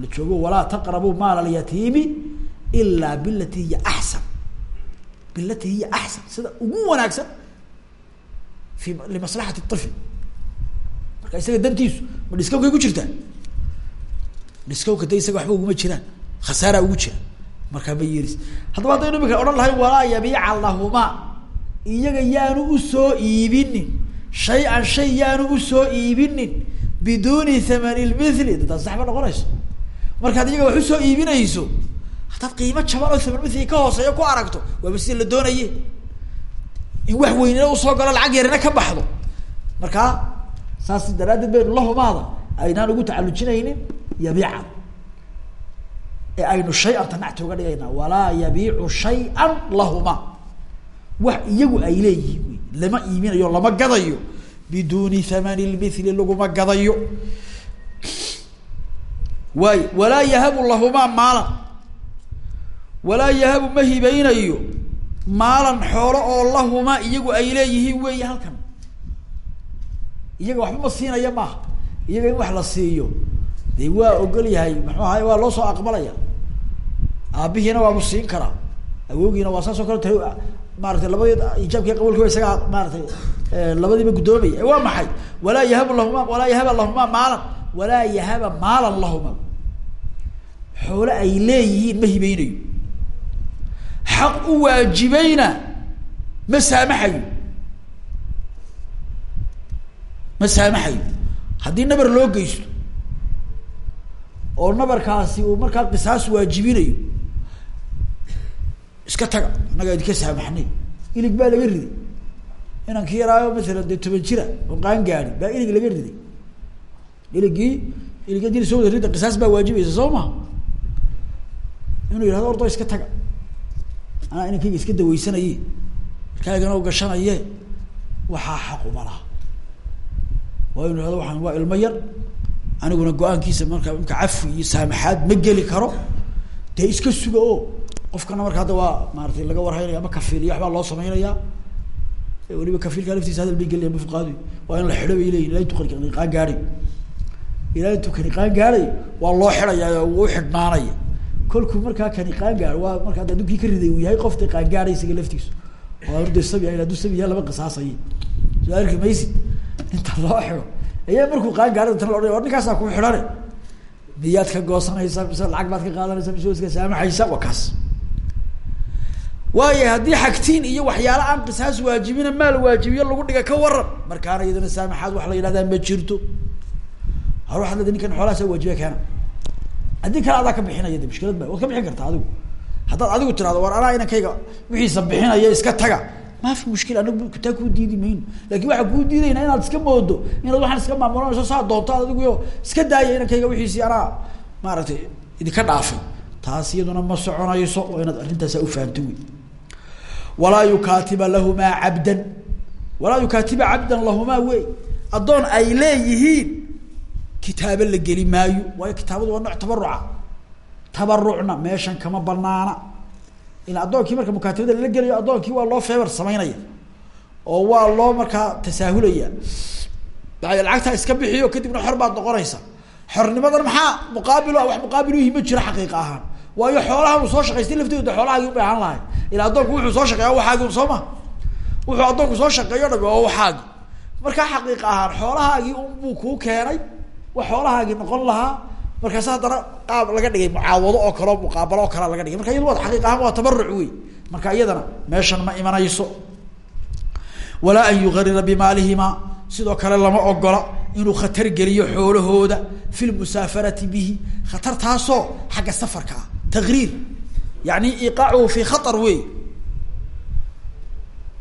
la joogo walaa taqrabuu maal alyatiimi ilaa bilati hiya axsan bilati hiya axsan sida ugu wanaagsan fi limaslaxati ifl marka isaga dantiisu ma discownkay ku jirtaa discownka de isaga waxba uguma jiraan. Khasaaraa ugu jira. Markaa ma yeelis. Haddaba haddaynu imika odhan lahay walaa yabiica lahumaa. Iyaga yaanu u soo iibinin. Shay-an shay yaanu u soo iibinin biduuni thamani lmithli de taas saxba noqonayso. Markaad iyaga wax u soo iibinayso haddaad qiimo jaban oo thaman mithli ka hooseeyo ku aragto waaba sida la doonaye in wax weynina u soo galo lacag yarina ka baxdo. Markaa saas daraaddeed baynu lahumaada aynaan ugu tacalujinaynin yabiica. Ee aynu shay-an uga dhigaynaa. Walaa yabiicu shay-an lahuma. Wax iyagu ay leeyihiin lama iiminayo lama gadayo. Biduuni thamani lmithli laguma gadayo. Waay walaa yahabu lahumaa maalan walaa yahabu ma hibaynayo maalan xoolo oo lahumaa iyagu ay leeyihiin weeye halkan. Iyaga waxba ma siinaya maaha. Iyaga in wax la siiyo. De waa ogol yahay. Muxuu ahay? Waa loo soo aqbalaya. Aabihiina waabu siin karaa. Awoogiina waa saas oo kale ta maaratay labadii ijaabkii qabolkiiba isagaa maaratay labadiiba guddoomaya waa maxay? Walaa yahabu lahuma walaa yahaba lahumaa maalan. Walaa yahaba maalan lahuma xoole ay leeyihiin ma hibeynayo xaq u waajibayna ma saamaxayo. Ma saamaxayo. Haddii nabar loo geysto oo nabarkaasi uu markaa qisaas waajibinayo iska taga. Annagaa idinka saamaxnay. Ilig baa laga riday. Inankii yaraayo masalan dee toban jira oo qaan gaadi baa ilig laga riday. Iligii ilig haddii la soo wada rida qisaas baa waajibaysa soo maha inuu yihahdo ordo iska taga anaa inankayga iska daweysanaye markaagana u gashanaye waxaa xaq uma laha waa inu yihahdo waaan waa ilmo yar aniguna go'aankiisa marka imka cafi iyo saamaxaad ma geli karo dee iska suga o qofkana marka hadda waa maaratay laga warhaynaya ama kafiiliya waxbaa loo sameynaya weliba kafiilka laftiisa hadal bay gelaya fuqaadu waa in la xidho bay leyihin ila intuu qaniqaan gaadhay. Ilaa intuu kaniqaan gaadhay waa loo xidhayaa wuu xidhnaanaya kolkuu markaa kaniqaan gaadho waa markaa addunkii ka riday uu yahay qofta qaangaadhay isaga laftiisu. Oo aanu de sabi ahayn hadduu sabi yahay lama qisaasaya soo arki maysid inta loo xido ayaa markuu qaan gaadhay tan la odhanaya war ninkaasaa ku xidhane. Miyaad ka goosanaysaa mise lacag baad ka qaadanaysaa mise iska saamaxaysa waa kaas. Waayo haddii xagtiin iyo waxyaala aan qisaas waajibina maal waajibiyo lagu dhiga ka waran markaana iyadana saamaxaad wax la yidhahdaa ma jirto. Hor waxaad leeda ninkan xoolahaasa waajiba keena haddii kale adaa ka bixinaya de mushkilad ma ka bixin kartaa adigu. Haddaad adigu tirahdo war anaa inankayga wixiisa bixinaya iska taga. Maafi mushkil anagu taa kuu diidi mayno laakiin waxaa kuu diidayna inaad iska moodo inaad waxaan iska maamulanayso saa doonto adiguyo iska daaya inankayga wixiisii anaa. Maaragtay idinka dhaafay taas iyaduna ma soconayso waa inaad arrintaasa ufahamto wey walaa yukaatiba lahumaa cabdan. Walaa yukaatiba cabdan lahumaa wey addoon ay leeyihiin kitaabo la geli maayo. Waayo kitaabadu waa nooc tabaruca tabarucna meeshan kama banaana ila addoonkii marka mukaatabada lala gelayo addoonkii waa loo feebar samaynaya. Oo waa loo markaa tasaahulaya. Maa lacagtaa iska bixiyo kadibna xor baad noqonaysa. Xornimadan maxaa? Muqaabil wax muqaabil uhi ma jiro xaqiiqa ahaan. Waayo xoolaha uu soo shaqaystay laftooda xoolahaagii ahaan lahay ila addoonku wuxuu soo shaqeeya waxaagi soo ma. Wuxuu addoonku soo shaqeeyo dhami waa waxaagi markaa xaqiiq ahaan xoolahaagii unbuu kuu keenay wax xoolahaagii noqon lahaa. Markaas haddana qaab laga dhigay mucaawado oo kaleo muqaabalo oo kalea laga dhigay. Marka iyadu waa xaqiiq ahaan waa tabaruc wey marka iyadana meeshan ma imanayso. Walaa an yugarira bimaalihima sidoo kale lama ogola inuu khatar geliyo xoolahooda fi lmusaafarati bihi. Khatartaasoo xagga safarka ah tagriir. Yani iqaacuhu fi khatar wey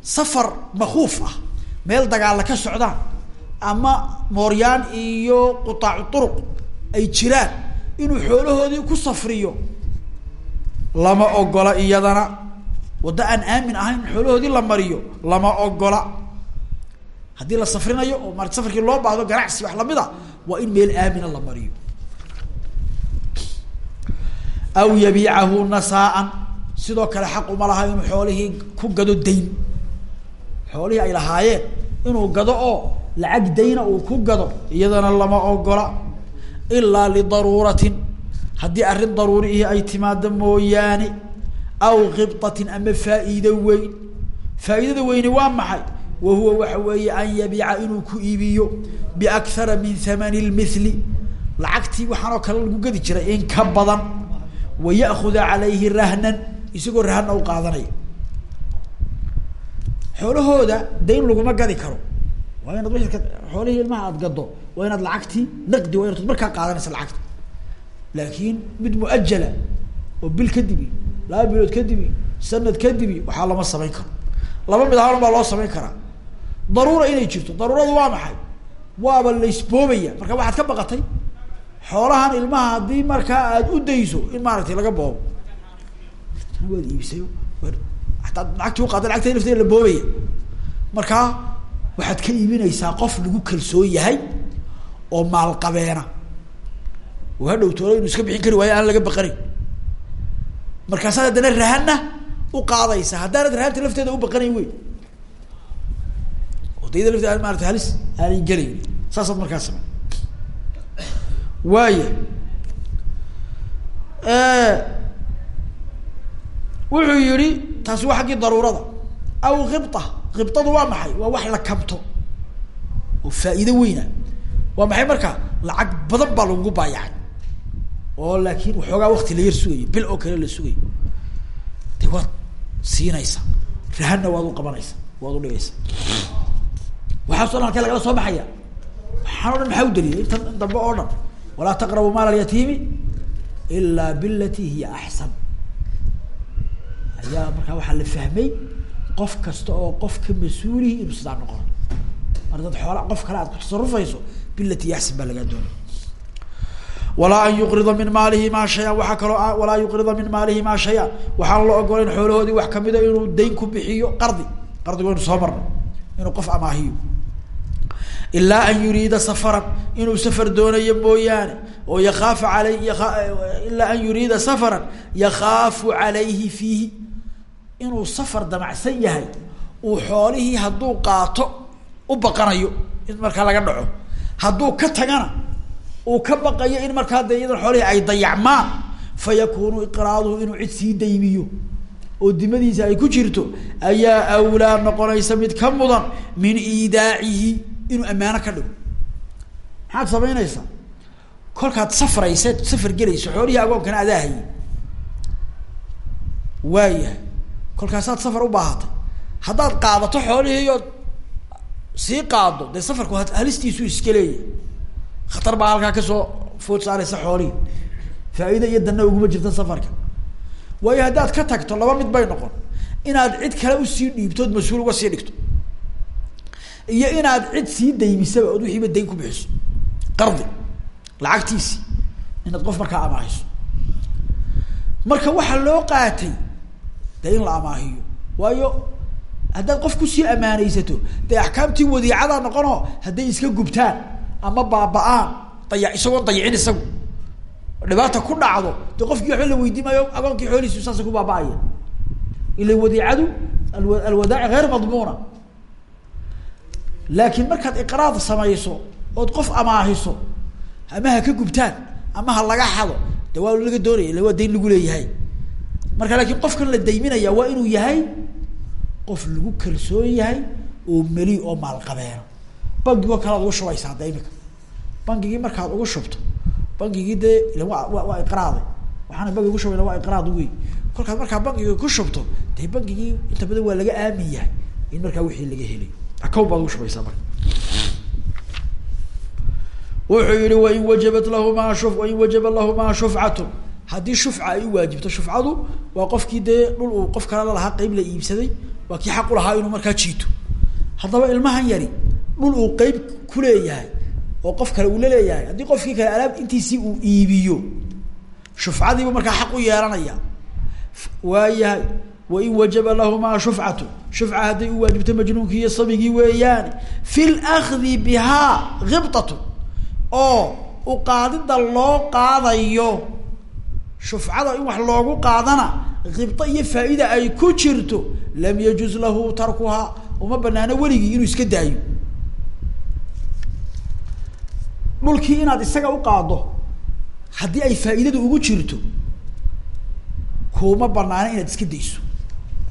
safar makuuf ah. Meel dagaalla ka socdaan ama mooryaan iyo qutaacu turuq ay jiraan inuu xoolahoodii ku safriyo. Lama ogola iyadana. Waddo aan aamin ahayn in xoolahoodii la mariyo lama ogola. Haddii la safrinayo oo marat safarkii loo baahdo ganacsi wax la mid a waa in meel aamina la mariyo. Aw yabiicahu nasaa-an. Sidoo kale xaq uma laha inuu xoolihii ku gado dayn xoolihii ay lahaayeen inuu gado oo lacag dayna uu ku gado iyadana lama ogola ilaa lidaruuratin. Haddii arrin daruuri ihi ay timaado mooyaane aw kibtatin ama faa-iido weyn. Faa-iidada waa maxay? Wa huwa waxa weeye an yabiica inuu ku iibiyo biakhara min hamani lmithli lacagtii waxaan oo kale lagu gadi jiray in ka badan. Wa ya'kuda calayhi rahnan isagoo rahanna u qaadanaya. Xoolahooda dayn laguma gadi karo waa inaad wixii xoolihii ilmaha aada gado waa inaad lacagtii naqdi waa inaad markaa qaadanaysa lacagta. Laakiin mid muajala oo bil kadibi laba bilood kadibi sanad kadibi waxaa lama samayn karo. Laba mid ahaan baa loo samayn karaa. Daruura inay jirto daruuradu waa maxay? Waaba laysboobaya marka waxaad ka baqatay xoolahan ilmaha haddii markaa aada u dayso in maaragtay laga boobo. Waad iibisay ataa lacagtii uqaada lacagta lafteeda la boobaya. Markaa waxaad ka iibinaysaa qof lagu kalsoon yahay oo maalqabeena oo hadhow toolo inu iska bixin kari waayo aan laga baqanayn. Markaasaad haddana rahanna u qaadaysa haddaanad rahanta lafteeda u baqanayn wey oo dayda lafteeda maarata halis aanay gelayn. Saasaad markaa samey waaya wuxuu yihi taasi waa xaggii daruurada. Aw kibta kibtadu waa maxay? Waa wax la kabto. Oo faa-iido weyna waa maxay marka? Lacag badan baa lagugu baayacay. Oo laakiin waxoogaa wakti la yar sugayo bil oo kale la sugayo de waad siinaysaa. Rahanna waad u qabanaysa waad udhigaysa waxaaso dhan halkee lagala soo baxaya. Waxaan o dhan maxaa u daliya inta dambe oo dhan. Walaa taqrabu maal alyatiimi ilaa bilati hiya axsan ayaa markaa waxaa la fahmay qof kasta oo qof ka mas'uulihi inuu sidaa noqono mar dad xoola qof kale aad ku tasarufayso bilati yaxsin baa lagaa doonay walaa an yuqrida min maalihi maa shayan waxaa kaloo walaa yuqrida min maalihi maa shayan. Waxaan la ogolayn xoolahoodii wax kamida inuu dayn ku bixiyo qardi. Qardigu aynu soo marno inuu qof amaahiyo ilaa an yuriida safaran inuu safar doonayo mooyaane. Oo yakaafu alay ilaa an yuriida safaran yakaafu calayhi fiihi inuu safar damacsan yahay uu xoolihii hadduu qaato u baqanayo in markaa laga dhaco. Hadduu ka tagana uu ka baqayo in markaa de iyadan xoolihii ay dayacmaan fa yakunu iqraaduhu inuu cid sii daymiyo. Oo dimadiisa ay ku jirto ayaa awlaa noqonaysa mid ka mudan min iidaacihi inuu ammaano ka dhigo. Maxaad samaynaysaa? Kolkaad safraysa safar gelayso xoolihii agoonkana adaa waayahay kolkaasaad safar u baahatay haddaad qaadato xoolihii ood sii qaado dee safarku halistiisu iska leeyahay. Khatar baa halkaa ka soo food saaraysa xoolihii. Faa-iida iyo danna uguma jirta safarka. Waayo haddaad ka tagto laba mid bay noqon. Inaad cid kale u sii dhiibto ood mas'uul uga sii dhigto. Iyo inaad cid sii daymisaba ood wixiiba dayn ku bixiso. Qardi lacagtiisi inaad qof markaa amaahiso marka waxaa loo qaatay dee in la amaahiyo. Waayo haddaad qof ku sii amaaneysato dee axkaamtii wadiicada noqonoo hadday iska gubtaan ama baaba-aan daya isagoon dayicin isagu. Dhibaata ku dhacdo dee qofkii waxba la weydiin maayo agoonkii xoolihiisu saasa ku baaba-aya ila wadiicadu alwa alwadaaci hayr madmuuna. Laakiin markaad iqraad samayso ood qof amaahiso ama ha ka gubtaan ama ha laga xado de waa laga doonaya illa waa dayn lagu leeyahay marka laakiin qofkan la dayminaya waa inuu yahay qof lagu kalsoon yahay oo meli oo maalqabeeno bangigoo kale ad ugu shubaysaa de imika bangigii markaad ugu shubto bangigii dee ila waa wa waa iqraade waxaana bangi ugu shubayna waa iqraad wey kolkaad markaa bangiga ku shubto dee bangigii inta badan waa laga aamin yahay in markaa wixii laga helay akown baad ugu shubaysaa marka. Wuxuu yihi wain wajabat lahumaa shu wain wajaba lahumaa shufcatu haddii shufca ay u waajibto shufcadu waa qofkii dee dhul uu qof kale lalahaa qeyb la iibsaday waa kii xaq ulahaa inuu markaa jiito. Haddaba ilmahan yari dhul uu qeyb kuleeyahay oo qof kale uu la leeyahay haddii qofkii kale alaab intiisii uu iibiyo shufcadiibu markaa xaq u yeelanaya. Waayahay wain wajaba lahumaa shufcatu shufca hadday u waajibto majnuunkii iyo sabigii weeyaani fi lakdi bihaa ibtatu oo uqaadida loo qaadayo shufcada in wax loogu qaadana kibto iyo faa-ida ay ku jirto lam yajuz lahu tarkuhaa uma banaano weligii inuu iska daayo. Dhulkii inaad isaga u qaado haddii ay faa-idadu ugu jirto kuma banaano inaad iska dayso.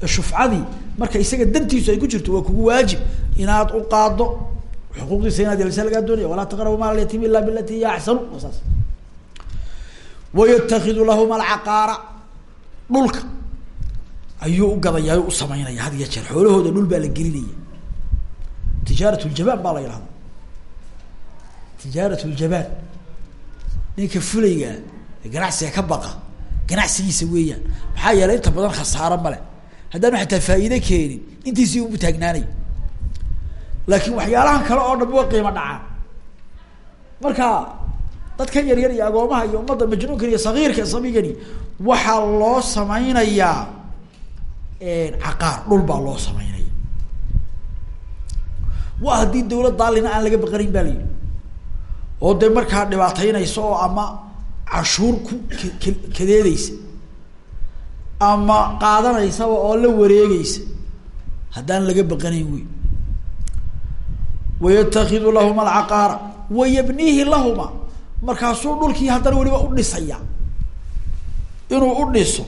Shufcadii marka isaga dantiisu ay ku jirto waa kugu waajib inaad u qaado xuquuqdiisa inaad yelisa lagaa doonaya walaa taqrabu maal alyatiim ila bilati hiya axsanu saas wayatakidu lahuma alcaqaara dhulka ayuu u gadayaa o u samaynaya had iyo jeer xoolahooda dhul baa la gelinaya tijaarat ljabaan baa la yidhahda tijaarat ljabaan ninka fulaygaa ganacsiga ka baqa ganacsigiisa weeyaan maxaa yeelay inta badan khasaaro male haddaanu xataa faa'iide keenin intiisii ubu taagnaanay laakiin waxyaalahan kale oo dhan wa qiimo dhacaan marka dadkan yar yar iyo agoomaha iyo ummadda majnuunkan iyo sagiirka sabigani waxaa loo sameynayaa caqaar dhul baa loo sameynaya waa haddii dawlad daalina aan laga baqanayn ba la yidhi. Oo dee markaa dhibaataynaysa oo ama cashuur ku k kadeedeysa ama qaadanaysaba oo la wareegeysa haddaan laga baqanayn wey wayatakidu lahuma alcaqaara wayabniihi lahuma markaasuu dhulkii haddana weliba u dhisaya. Inuu u dhiso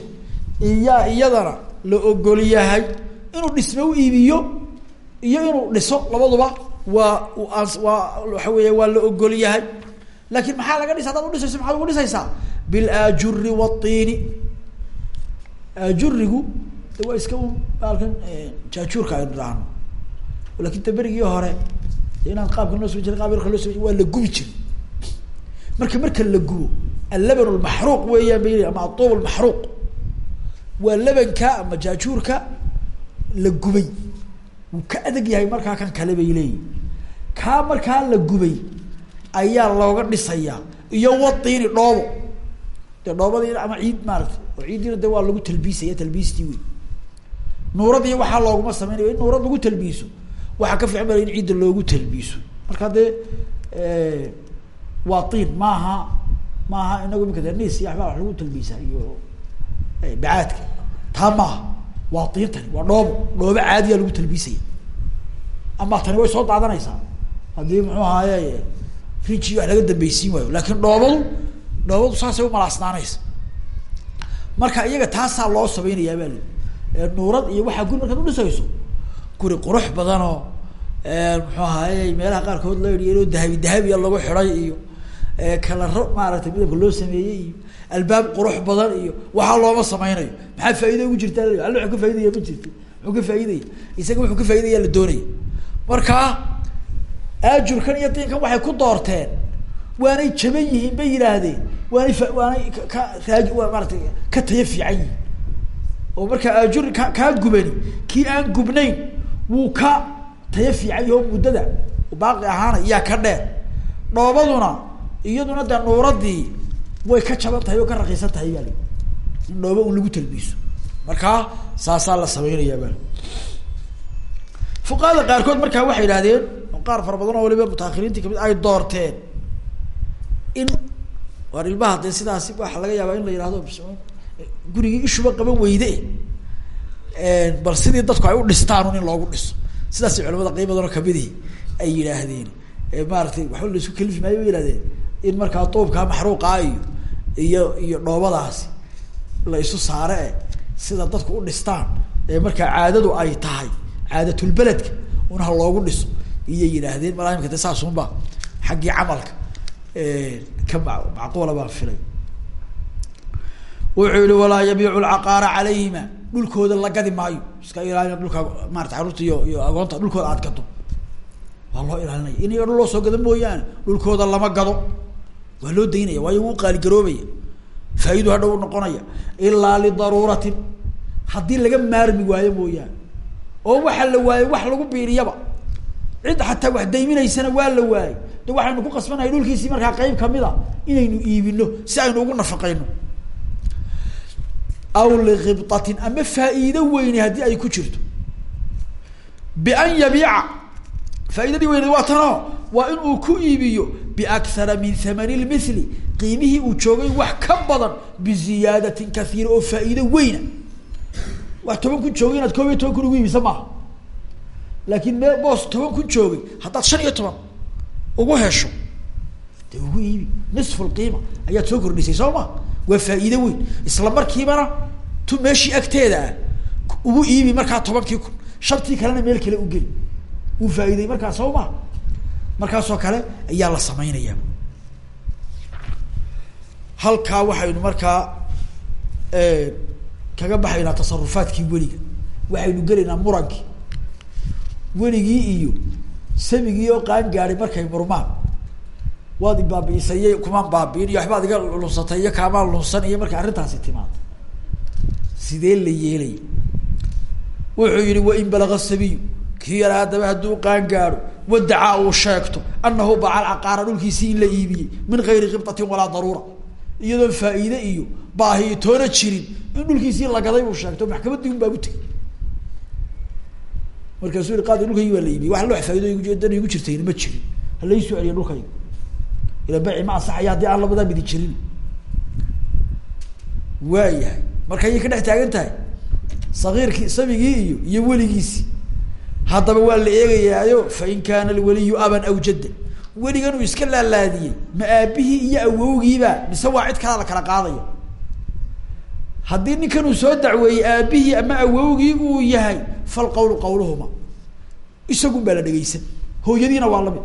iyaa iyadana la ogol yahay inuu dhisme u iibiyo iyo inuu dhiso labaduba waa waa waxa weeya waa la ogol yahay laakin maxaa laga dhisa hadaad udhisayso maxaad ugu dhisaysaa? Bilaajuri watiini aajurigu de waa iska un baalkan jaajuurka aynu idhaahno laakiin ta berigii hore inaan qaabka loo soo jira qaab yarka loo so waa la gubi jiri marka marka la gubo allaban lmaxruuq weeyaan bay ama aduub lmaxruuq waa labanka ama jaajuurka la gubay. Wuu ka adag yahay markaa kan kale bay leeyihiin kaa markaa la gubay ayaa looga dhisayaa. Iyo wadiini dhoobo. Dee dhoobadii ama ciid maarata oo ciiddiina de waa lagu talbiisaya talbiistii wey nuuradii waxaa looguma sameynaya in nuurad lagu talbiiso waxaa ka fiican bal in ciidda loogu talbiiso. Marka dee waa tiin maaha maaha inagu imika nis iyo waxbaa wax lagu talbiisa iyo bacaadka. Taa maaha waa diintani waa dhoobo dhoobo caadiya lagu talbiisaya. Ama tani way soo daadanaysaa. Haddii muxuu ahaaye riji wax laga dambeysiin waayo laakin dhoobadu dhoobadu saasay umalaasnaanaysa marka iyaga taasaa loo samaynayaa baa li nuurad iyo waxaa guri markaad udhisayso guri qurux badanoo muxuu ahaaye meelaha qaarkood la yidhi dahabi dahabiya lagu xiday iyo kalaro maaragtay midabka loo sameeyey iyo albaab qurux badan iyo waxaa looma samaynayo. Maxaa faaida ugu jirta? Alla wuxuu ka faidaya ma jirto? Muxuu ka faaidaya isaga wuxuu ka faidaya la doonaya marka aajurkan iyo diinkan waxay ku doorteen. Waanay jaban yihiin bay yidhaahdeen. Waanay waanay ka raaj maaratay ka taya fiican yihiin. Oo markaa aajur ka kaa gubani kii aan gubnayn wuu ka taya fiican yahi muddada baaqi ahaana iyaa ka dheer. Dhoobaduna iyaduna dee nuuradii way ka jaban tahay oo ka raqiisan tahay baa li in lagu talbiiso. Markaa saasaa la samaynayaa baa. Fuqahada qaarkood markaa waxay idhahdeen qaar fara badan oo waliba mutaakiriintii ka mid ay doorteen in waar ilmaha sidaasi waxa laga yaabaa in la yihahdo gurigii ishuba qaban weyde. Bal sidii dadku ay u dhistaan in loogu dhiso. Sidaas culamada qeyb kamidii ay yidhaahdeen. Maaratay waxba la isku kalifi maayo bay yihahdeen in markaa duubkaa maxruuqaa iyo iyo iyo dhoobadaasi la isu saare e sida dadku u dhistaan ee markaa caadadu ay tahay caadatulbeledka un ha loogu dhiso iyay yidhaahdeen malaa imika de saasunba xaggii camalka ka ma macquula baan filay. Wuxuu yihi walaa yabiicu lcaqaara calayhima. Dhulkooda la gadi maayo. Iska ilaaliya dhulka maarata carruurta iyo iyo agoonta dhulkooda aad gado waa loo ilaalinaya in dhul loo soo gado mooyaane dhulkooda lama gado waa loo daynaya waayo wuu qaaligaroobaya faa-idu hadhow noqonaya. Ilaa lidaruuratin. Haddii laga maarmi waayo mooyaane. Oo waxa la waayey wax lagu biiriyaba. Cid xataa wax dayminaysana waa la waayey de waxaynu ku qasbanahay dhulkiisii markaa qeyb ka mid a inaynu iibino si aynu ugu nafaqayno. Aw likibtatin ama faa-iido weyne haddii ay ku jirto. Bian yabiica. Faa-idadii weyneed waa tanoo waa in uu ku iibiyo biakhara min thamani lmithli qiimihii uu joogay wax ka badan biziyaadatin kaiira oo faa-iido weyna wax toban kun joogay inaad koob iyo toban kun ugu iibisa maaha. laakiin mee boos toban kun joogay haddaad shan iyo toban ugu hesho dee ugu iibi nisfu lqiima ayaad soo kordhisay soo ma? waa faa-iido weyn. isla markiibana tu meeshii agteeda ah ugu iibi markaa tobankii kun. shantii kalena meel kale u geli. uu faa-iiday markaa soo ma markaasoo kale ayaa la samaynayaa halkaa waxaynu markaa kaga baxaynaa tasarufaadkii weliga. Waxaynu gelaynaa murankii. Weligii iyo samigii oo qaan gaadhay markay murmaan. Waad ibaabiisay kumaan baabiin iyo waxbaad iga lunsatay iyo kaamaan lunsan iyo markay arrintaasi timaado sidee la yeelaya wuxuu yihi wain balaga sabiyu kii yara haddaba hadduu qaan gaadho wadacaa uu sheegto anahu bacal caqaara dhulkiisii in la iibiyey min gayri kibtatin walaa daruura. Iyadoon faa-iide iyo baahi toona jirin in dhulkiisii lagaday uu sheegto maxkamaddii un baa u tegay markaasuu yihi qaadi dhulkaygi waa la iibiyey wax loo faa'ido igu dan igu ma jirin. Halai soo celiya dhulkayga ila beci ma ansaxaya haddii aan labadaa midi jirin. Waayahay. Marka ayay ka dhex taagan tahay. Sagiirkii sabigii iyo iyo weligiisi haddaba waa la eegayaayo fain kaana alwaliyu aban aw jadda weligan uu iska laalaadiyey ma aabihii iyo awowgiiba mise waa cid kalaa la kala qaadaya. Haddii ninkan uu soo dacweeyey aabihii ama awowgii uu yahay falqawlu qawluhuma. Isagun baa la dhegeysan hooyadiina waa la mid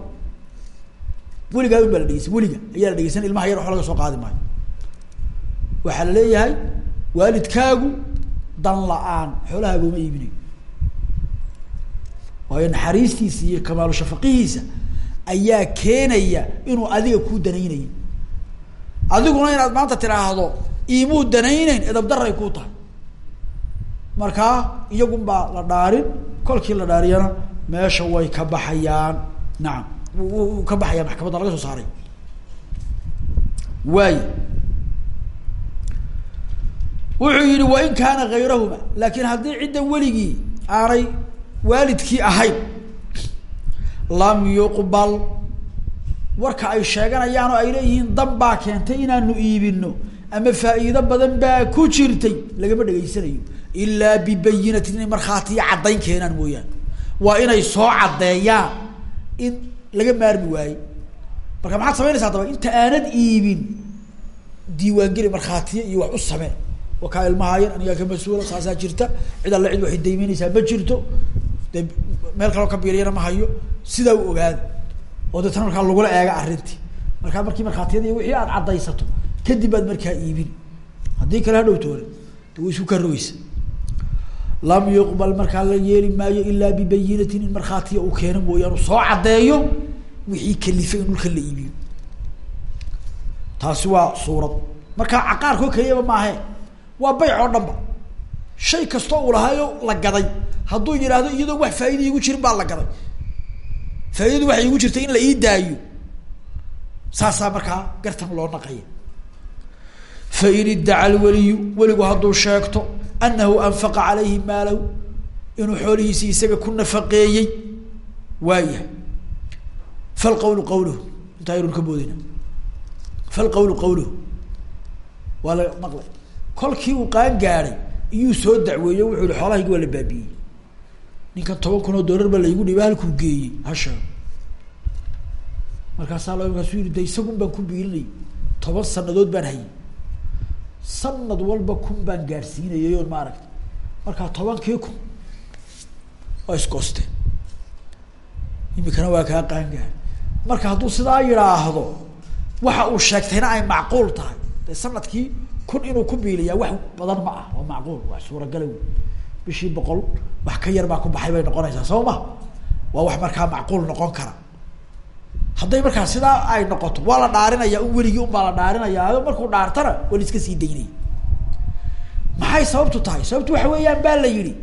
weligaa un baa la dhegeysan weliga ayaa la dhegeysan ilmaha yar waxba laga soo qaadi maayo. Waxaa la leeyahay waalidkaagu dan la'aan xoolahaaga uma iibinayo waayo naxariistiisa iyo kamaalu shafaqihiisa ayaa keenaya inuu adiga kuu danaynayo adiguna inaad maanta tidhaahdo iimuu danayneyn edabdaray kuu tahay. Markaa iyagun baa la dhaarin kolkii la dhaariyana meesha way ka baxayaan. Nacam ka baxayaan maxkamadda laga soo saaray. Waay. Wuxuu yihi wain kaana gayrahuma laakiin haddii cidda weligii aanay waalidkii ahayn lam yuqbal. Warka ay sheeganayaan oo ay leeyihiin dan baa keentay inaanu iibino ama faa-iido badan baa ku jirtay. Lagama dhegaysanayo ilaa bibayinatin inay markhaatiya caddayn keenaan mooyaane. Waa inay soo caddeeyaan. In laga maarmi waaye marka maxaad samaynaysaa daba inta aanad iibin diiwaangeli markhaatiya iyo wax u samee. Wakaa ilmahaayan anigaa ka mas'uula saasaa jirta. Cid alle cid waxay daymeynaysaa ma jirto dee meel kaloo ka biiriyana ma hayo sidaa u ogaada oo deetana markaa lagula eega arrintii. Markaa markii markhaatiyadii wixii aad caddaysato kadib baad markaa iibin. Haddii kale hadhow toole de way isku karogeysa lam yuqbal markaa la yeeli maayo ilaa bibayinatin in markhaatiya uu keeno mooyaan uu soo caddeeyo wixii kalifay in dhulka la iibiyo. Taasi waa suurad. Markaa caqaarkoo keliyaba maahe waa bayc oo dhan ba shay kastoo uu lahaayo la gaday. Hadduu yidhaahdo iyadoo wax faaida iigu jirin baa la gaday. Faaidadu waxay igu jirtay in la ii daayo. Saasaa markaa gartan loo naqaya. Fain iddaca alweliyu weligu hadduu sheegto anahu anfaqa calayhi maalahu inuu xoolihiisi isaga ku nafaqeeyey waayahay falqawlu qawluhu intaa aynu ka boodina. Qawluhu waa la kolkii uu qaan gaadhay iyuu soo dacweeyo wuxuu yihi xoolahaygi waa la baabiiyey ninkan toban kun oo dollar ba laygu dhiiba halkuu geeyey hasheego markaasaa lo markaasu yihi de isagun baan ku biilinay toban sanadood baan hayay. Sanad walba kun baan gaadhsiinayay oon maaragta markaa tobankii kun waa isgoosteen imikana waa kaa qaangaar marka hadduu sidaa yidhaahdo waxa uu sheegtayna ay macquul tahay. De sannadkii kun inuu ku biiliyaa wax badan ma ah waa macquul waa suuragala wey bishii boqol wax ka yar baa ku baxay bay noqonaysaa soo ma? Waa wax markaa macquul noqon kara. Hadday markaa sidaa ay noqoto waa la un weligii un baa la dhaarinayaayo markuu dhaartana waa la iska sii daynaya maxay sababtu tahay? Sababtu waxa weeyaan baa la yihi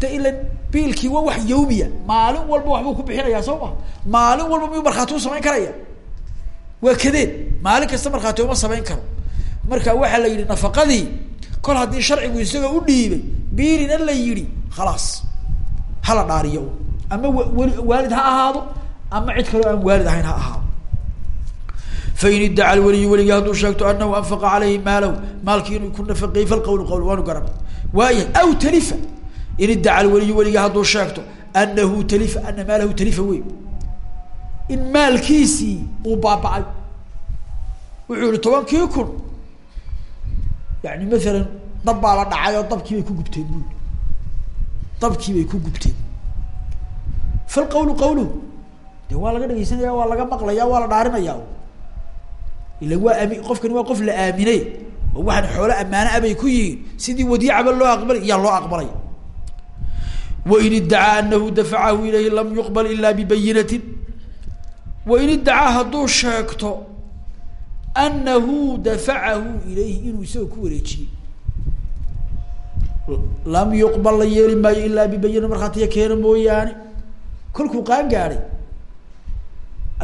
de ila biilkii waa wax yawmiya maalin walba waxbuu ku bixinayaa soo ma? Maalin walba miyuu markhaati u samayn karaya? Waa kadeed maalin kasta markhaati uma samayn karo marka waxaa la yihi nafaqadii kol haddii sharcigu isaga u dhiibay biilina la yihi khalaas hala dhaariyo. Ama waalid ha ahaado ama cid kaloo aan waalid ahayn ha ahaado. Fain iddaca alweliyu weligii hadduu sheegto anahu anfaqa caleyhi maalahu maalkii inuu ku nafaqeeyey falqawlu qawl waanu garana waayahay aw talifa. In iddaca alweliyu weligii hadduu sheegto anahu talifa ana maalahu talifa wey in maalkiisii uu baaba-ay. Wuxuu yihi yani maalan dab baa la dhacay oo dabkii bay ku gubteen bui dabkii bay ku gubteen falqawlu qawluhu de waa laga dhegeysanaya waa laga maqlaya waa la dhaarinaya ila waa ami qofkani waa qof la aaminay oo waxaan xoolo ammaano abay ku yihiin sidii wadiicaba loo aqbalay iyaa loo aqbalay. Wain iddacaa anahu dafacahu ilayhi lam yuqbal ila bibayinatin wain iddacaa hadduu sheegto anahu dafacahu ilayhi inuu isaga ku wareejiyey lam yuqbal la yeeli maayo ilaa bibayina markhaatiya keena mooyaane kolkuu qaan gaadhay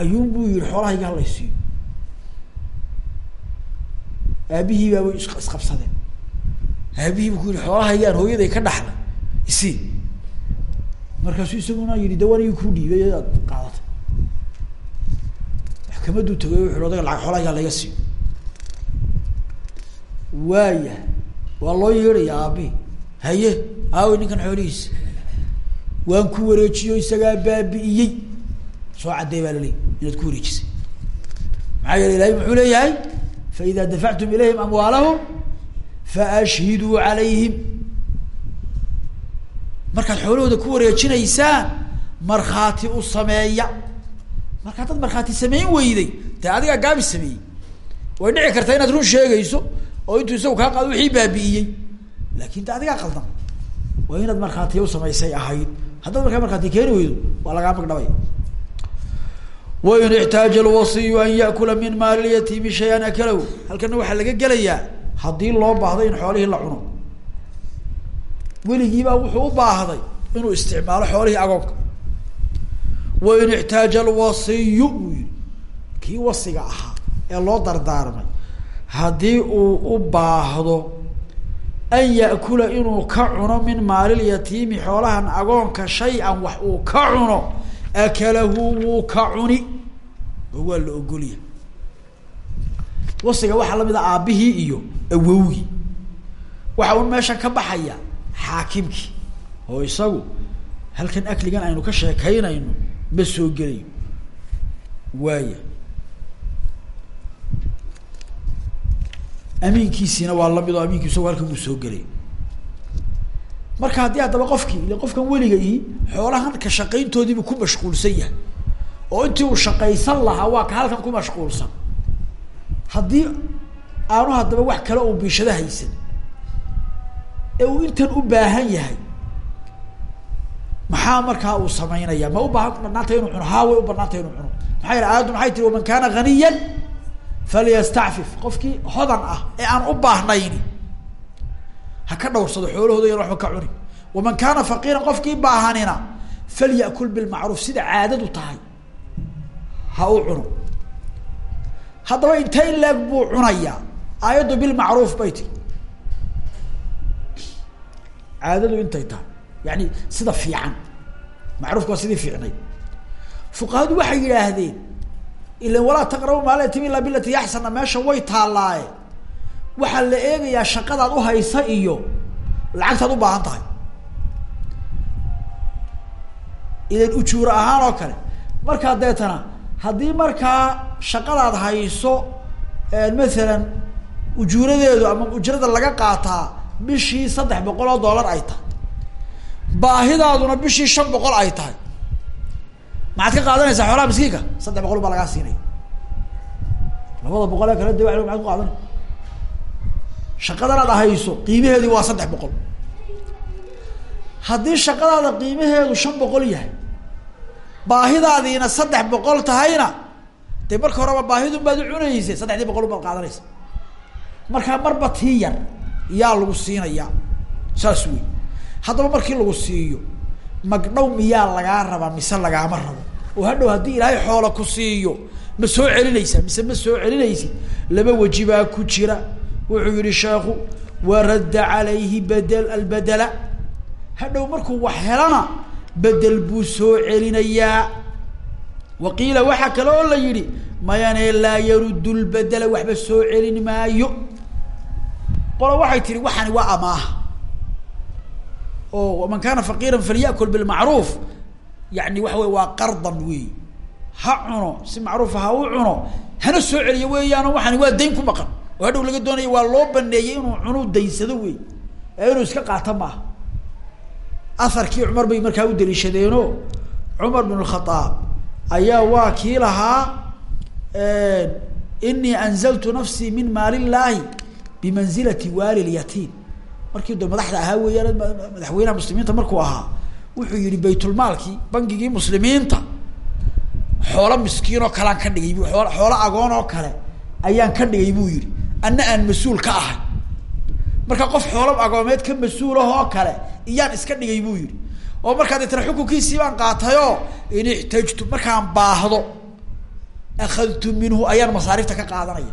ayuun buu yihi xoolahayga halaysiiyo aabihii baaba is isqabsadeen aabihii bu ku yihi xoolahaygaan hooyaday ka dhaxlay isii markaasuu isaguna yihi de wanigi kuu dhiibay aad qaadatay maxkamaduu tagay wuxu odaga lacag xoolahaygaa laga siiyo. Waaya waa loo yeedhaya aabihi haye aawi ninkan xoolihiisa. Waan ku wareejiyo isagaa baabi'iyey. Soo caddey baa laleeyay inaad ku wareejisay. Maxaa yeele ilahay muxuu leeyahay? Faida dafactum ilayhim amwaalahum faashhiduu calayhim. Markaad xoolahooda ku wareejinaysaan markhaati u sameeya marka haddaad markhaati sameyn weyday dee adigaa gaabi sameeyey way dhici kartaa inaad run sheegayso oo intuu isagu kaa qaado wixii baabi'iyey. Laakin de adigaa qaldan. Waa inaad markhaatiya u samaysay ahayd. Haddaad markaa markhaati keeni weydo waa lagaa magdhabay. Wain ixtaaja alwasiyu an yakula min maali lyatiimi shay-an akalahu halkana waxaa laga gelayaa haddii loo baahdo in xoolihii la cuno. Weligiibaa wuxuu u baahday inuu isticmaalo xoolihii agoonka wain ixtaaja alwasiyu buu yihi kii wasiga ahaa ee loo dardaarmay. Haddii uu u baahdo an yakula inuu ka cuno min maalilyatiimi xoolahan agoonka shay-an wax uu ka cuno akalahu wuu ka cuni. Oo waa la ogolya wasiga waxaa la mid aabbihii iyo awowgii. Waxa un meeshan ka baxaya xaakimkii. Oo isagu halkan akligan aynu ka sheekaynayno ma soo gelayo waaya amiinkiisiina waa la mid oo amiinki isagu halkan uu soo gelay. Marka haddii haddaba qofkii ile qofkan weliga ihi xoolahan ka shaqayntoodiibuu ku mashquulsan yahay. Oo intii uu shaqaysan lahaa waa ka halkan ku mashquulsan. Haddii aanu haddaba wax kale uu biishado haysan ee uu intan u baahan yahay maxaa markaa uu sameynaya ma u baahan banaantay inuu cuno? Haa way u banaantay inuu cuno. Maxaa yidhi aayaddu maxay tiri waman kaana ghaniyan falyastacfif. Qofkii hodan ah ee aan u baahnayni ha ka dhawrsado xoolahooda yan waxba ka cuni. Waman kaana faqiiran qofkii baahanina falyakul bilmacruuf sida caadadu tahay ha u cuno. Haddaba intee in leeg buu cunayaa aayaddu bilmacruuf bay tiri caadadu intay tahay yani sida fiican. Macruufka waa sidii fiicnayd fuqahadu waxay yidhaahdeen ilan walaa taqrabu maalaytim illa bilati yaxsana meesha way taallaaye waxaa la eegayaa shaqadaad uhaysa iyo lacagtaad u baahan tahay. Ilan ujuuro ahaan oo kale markaa deetana haddii markaa shaqadaad hayso masalan ujuuradeedu ama ujrada laga qaataa bishii saddex boqol oo dollar ay tahay baahidaaduna bishii shan boqol ay tahay. Maxaad ka qaadanaysaa xoolaha miskiinka? Saddex boqol baa lagaa siinaya labada boqol ee kale de wa maad ku qaadanay shaqadanaad ahayso qiimaheedii waa saddex boqol. Haddii shaqadaada qiimaheedu shan boqol yahay baahidaadiina saddex boqol tahayna dee marka horeba baahidun baad u cunayse saddexdii boqol baad qaadanaysa. Markaa marba tii yar yaa lagu siinayaa. Saas wey haddaba markii lagu siiyo magdhow miyaa lagaa rabaa mise lagaama rabo. Oo hadhow haddii ilaahay xoola ku siiyo ma soo celinaysaa mise ma soo celinaysid? Laba weji baa ku jira. Wuxuu yihi sheekhu waradda calayhi badel albedela. Hadhow markuu wax helana bedel buu soo celinayaa. Wa qiila waxaa kale oo la yidhi mayane laa yaruddu lbedela waxba soo celin maayo. Qola waxay tihi waxani waa amaaha oo man kaana faqiira falyakul bilmacruuf. Yani waxa wey waa qardan wey ha cuno si macruufa ha u cuno hana soo celiyo weeyaano waxani waa dayn ku maqan. Oo hadhow laga doonaya waa loo baneeyey inuu cunuu daynsado wey ee inuu iska qaato maaha. Aharkii cumar bay markaa u daliishadeeno cumar bin khaaab ayaa waa kii lahaa inii anzaltu nafsii min maal illaahi bimanzilati waali lyatiim markii do madaxda ahaa weeyaan madaxweynaha muslimiinta markuu ahaa wuxuu yihi baytulmaalkii bangigii muslimiinta xoolo miskiin oo kalean ka dhigay bu ool xoolo agoon oo kale ayaan ka dhigay buu yihi anna aan mas'uul ka ahay. Marka qof xoolo agoomeed ka mas'uul ah oo kale iyaan iska dhigay buu yihi oo markaa deetana xukunkiisii baan qaatayoo in ixtajtu markaan baahdo akadtu minhu ayaan masaarifta ka qaadanaya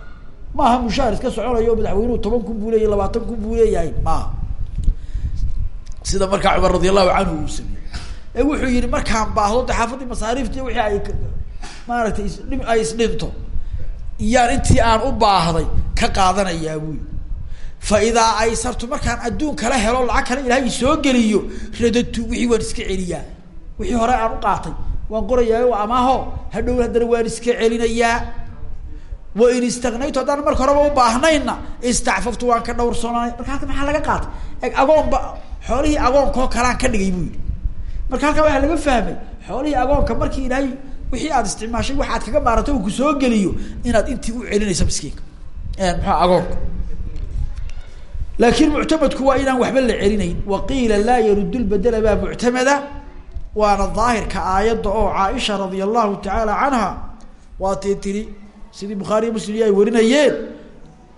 maaha mushaahar iska soconayo madaxweynuhu toban kun buu leeyahy labaatan kun buu leeyahay maaha. Sida markaa cumar radi allahu uu sameeyey. Ee wuxuu yihi markaan baahdo de xaafadii wixii ay maaragtay isdhi ay isdhinto iyaan intii aan u baahday ka qaadanayaa buy fa idaa aysartu markaan adduun kala helo lacag kale ilaahay soo geliyo radadtu wixii waan iska celiyaa. Wixii hore aan u qaatay waan qorayaayo waa amaaho. Hadhow haddana waan iska celinayaa wain istagnaytu haddaan marka horeba u baahnayna istacfaftu waan ka dhawrsoonanay marka halka maxaa laga qaatay? Agoonba xoolihii agoonkao kalaan ka dhigay yihi marka halkaa waxaa laga fahmay xoolihii agoonka markii ilaahay wixii aad isticmaashay wax aad kaga maarato ku soo geliyo inaad intii u celinaysa miskiinka. Muxua agoonka? Laakin muctamadku waa inaan waxba la celinayn. Waqiila laa yarud lbedela baa muctamada. Waana daahirka aayadda oo caaisha radia allahu tacaala canha waa tii sidii bukhaariy muslim ay warinayeen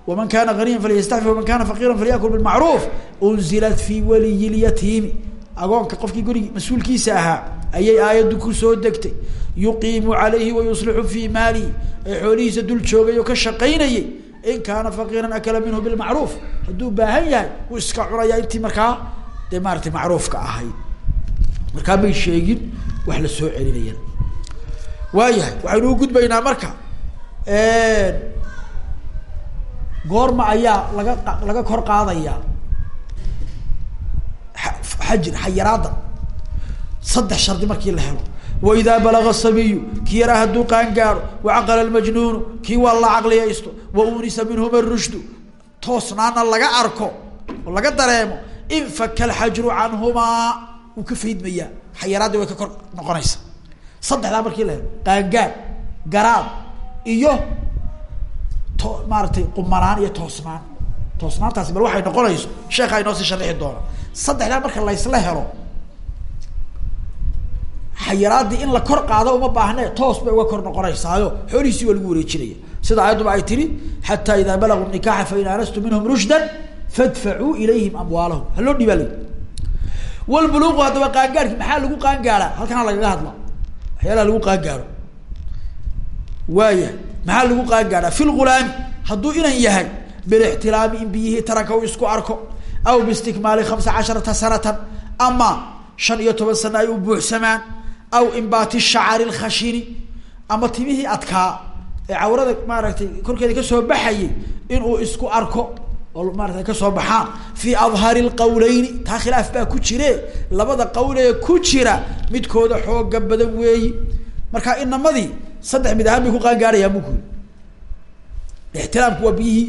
waman kana ganiyan falyastacfif waman kana faqiira falyakul bilmacruuf. Unzilat fi waliyi lyatiimi agoonka qofkii gurigi mas'uulkiisa ahaa ayay aayaddu ku soo degtay. Yuqiimu calayhi wayuslixu fii maalihi ee xoolihiisa dul joogay oo ka shaqaynayay in kaana faqiiran akala minhu bilmacruuf. Hadduu baahan yahay wuu iska cunayaa intii markaa dee maaratay macruufka ahayd markaa may sheegin wax la soo goorma ayaa laga laga kor qaadaya. Xajir xayiraada saddex shardi markii la helo. Waidaa balaga sabiyu kii yaraa hadduu qaangaaro wacaqala lmajnuunu kii waa la caqliyaysto. Wa unisa minhuma rushdu toosnaana laga arko oo laga dareemo infaka alxajru canhumaa. Wuu ka faydmayaa xayaraadii way ka kor noqonaysa saddexdaa markii la helo. Qaangaar garaad iyo to maaratay qumanaan iyo toosnaan toosnaantaasi bal waxay noqonayso sheekha inoo sii sharixi doona. Saddexdaa marka laysla helo xayiraadii in la kor qaado uma baahne toos bay uga kor noqonaysaayo. Xoolihiisii waa lagu wareejinaya. Sida ayadduba ay tihi xataa idaa balaguu nikaxa fain aanastum minhum rushdan fadfacuu ilayhim amwaalahum. Haloo dhibaa walbuluuqu haddaba qaangaarki maxaa lagu qaangaaraa halkana lagaga hadla waxyaalaha lagu qaangaaro waaya maxaa lagu qaangaaraa fi lgulaami hadduu inan yahay bilixtilaami in biyihii taranka u isku arko aw biistikmaali khamsa casharata sanatan ama shan iyo toban sano ay u buuxsamaan aw imbaati shacari lkhashini ama timihii adkaa ee cawrada maaragtay korkeeda ka soo baxayay inuu isku arko oo maarata ka soo baxaan. Fii adhari lqawleyni taa khilaaf baa ku jire. Labada qawl ee ku jira midkooda xooga badan weeyi. Marka inamadii saddex mid ahaan bay ku qaangaarayaan buku ixtiraamku waa biyihii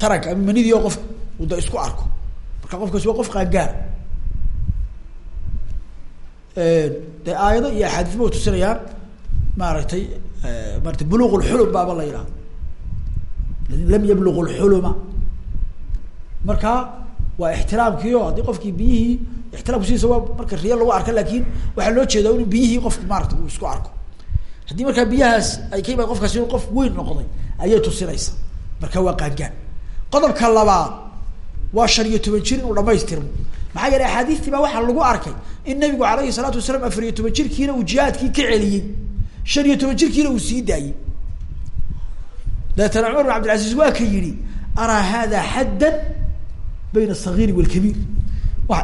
taranka ama manidii oo qof uu da isku arko. Marka qofkaasi waa qof qaangaar de aayado iyo axaadiis ba tusinayaan? Maaragtay maarata buluq lxulum baaba la yidhaha lam yabluq lxuluma marka waa ixtiraamkiio haddii qofkii biyihii ixtiraamku sidiisa waa marka riya lagu arka laakiin waxaa loo jeedaa inu biyihii qofki maarata isku arko haddii markaa biyahaas ay ka imaad qofkaasi qof weyn noqday ayay tusinaysaa marka waa qaangaan qodobka labaad waa shan iyo toban jir inuu dhamaystirmo maxaa yeelay axaadiistii baa waxaa lagu arkay in nabigu alayhi salaatu wasalaam afar iyo toban jirkiina uu jihaadkii ka celiyey. Shan iyo toban jirkiina uu sii daayey. Dabeetana cumar bin abdilcaziz waa ka yihi araa hada xaddan bayna asagiiri walkabiir. Wa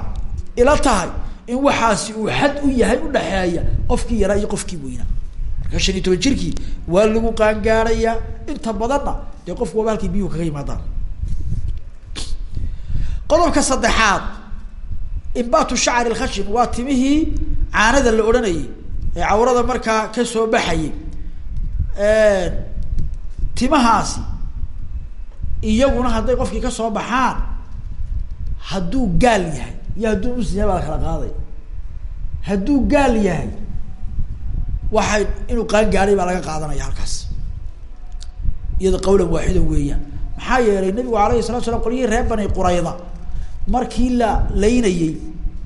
ila tahay in waxaasi uu xad u yahay udhaxeeya qofkii yaraa iyo qofkii weynaa marka shan iyo toban jirkii waa lagu qaangaarayaa inta badanna dee qofku waaba halkii biyuhu kaga yimaadaan. Qodobka saddexaad imbaatu shacri lkhashin waa timihii caanada la odhanayay ee cawrada markaa ka soo baxayay. Timahaasi iyaguna hadday qofkii ka soo baxaan hadduu gaal yahay iyo hadduu muslim yahay baa la kala qaaday. Hadduu gaal yahay waxay inuu qaangaaray baa laga qaadanaya halkaas. Iyado qawlan waaxidan weeyaan. Maxaa yeelay nabigu alayhi salatu slam qolyihii reer bani qurayda markii la laynayey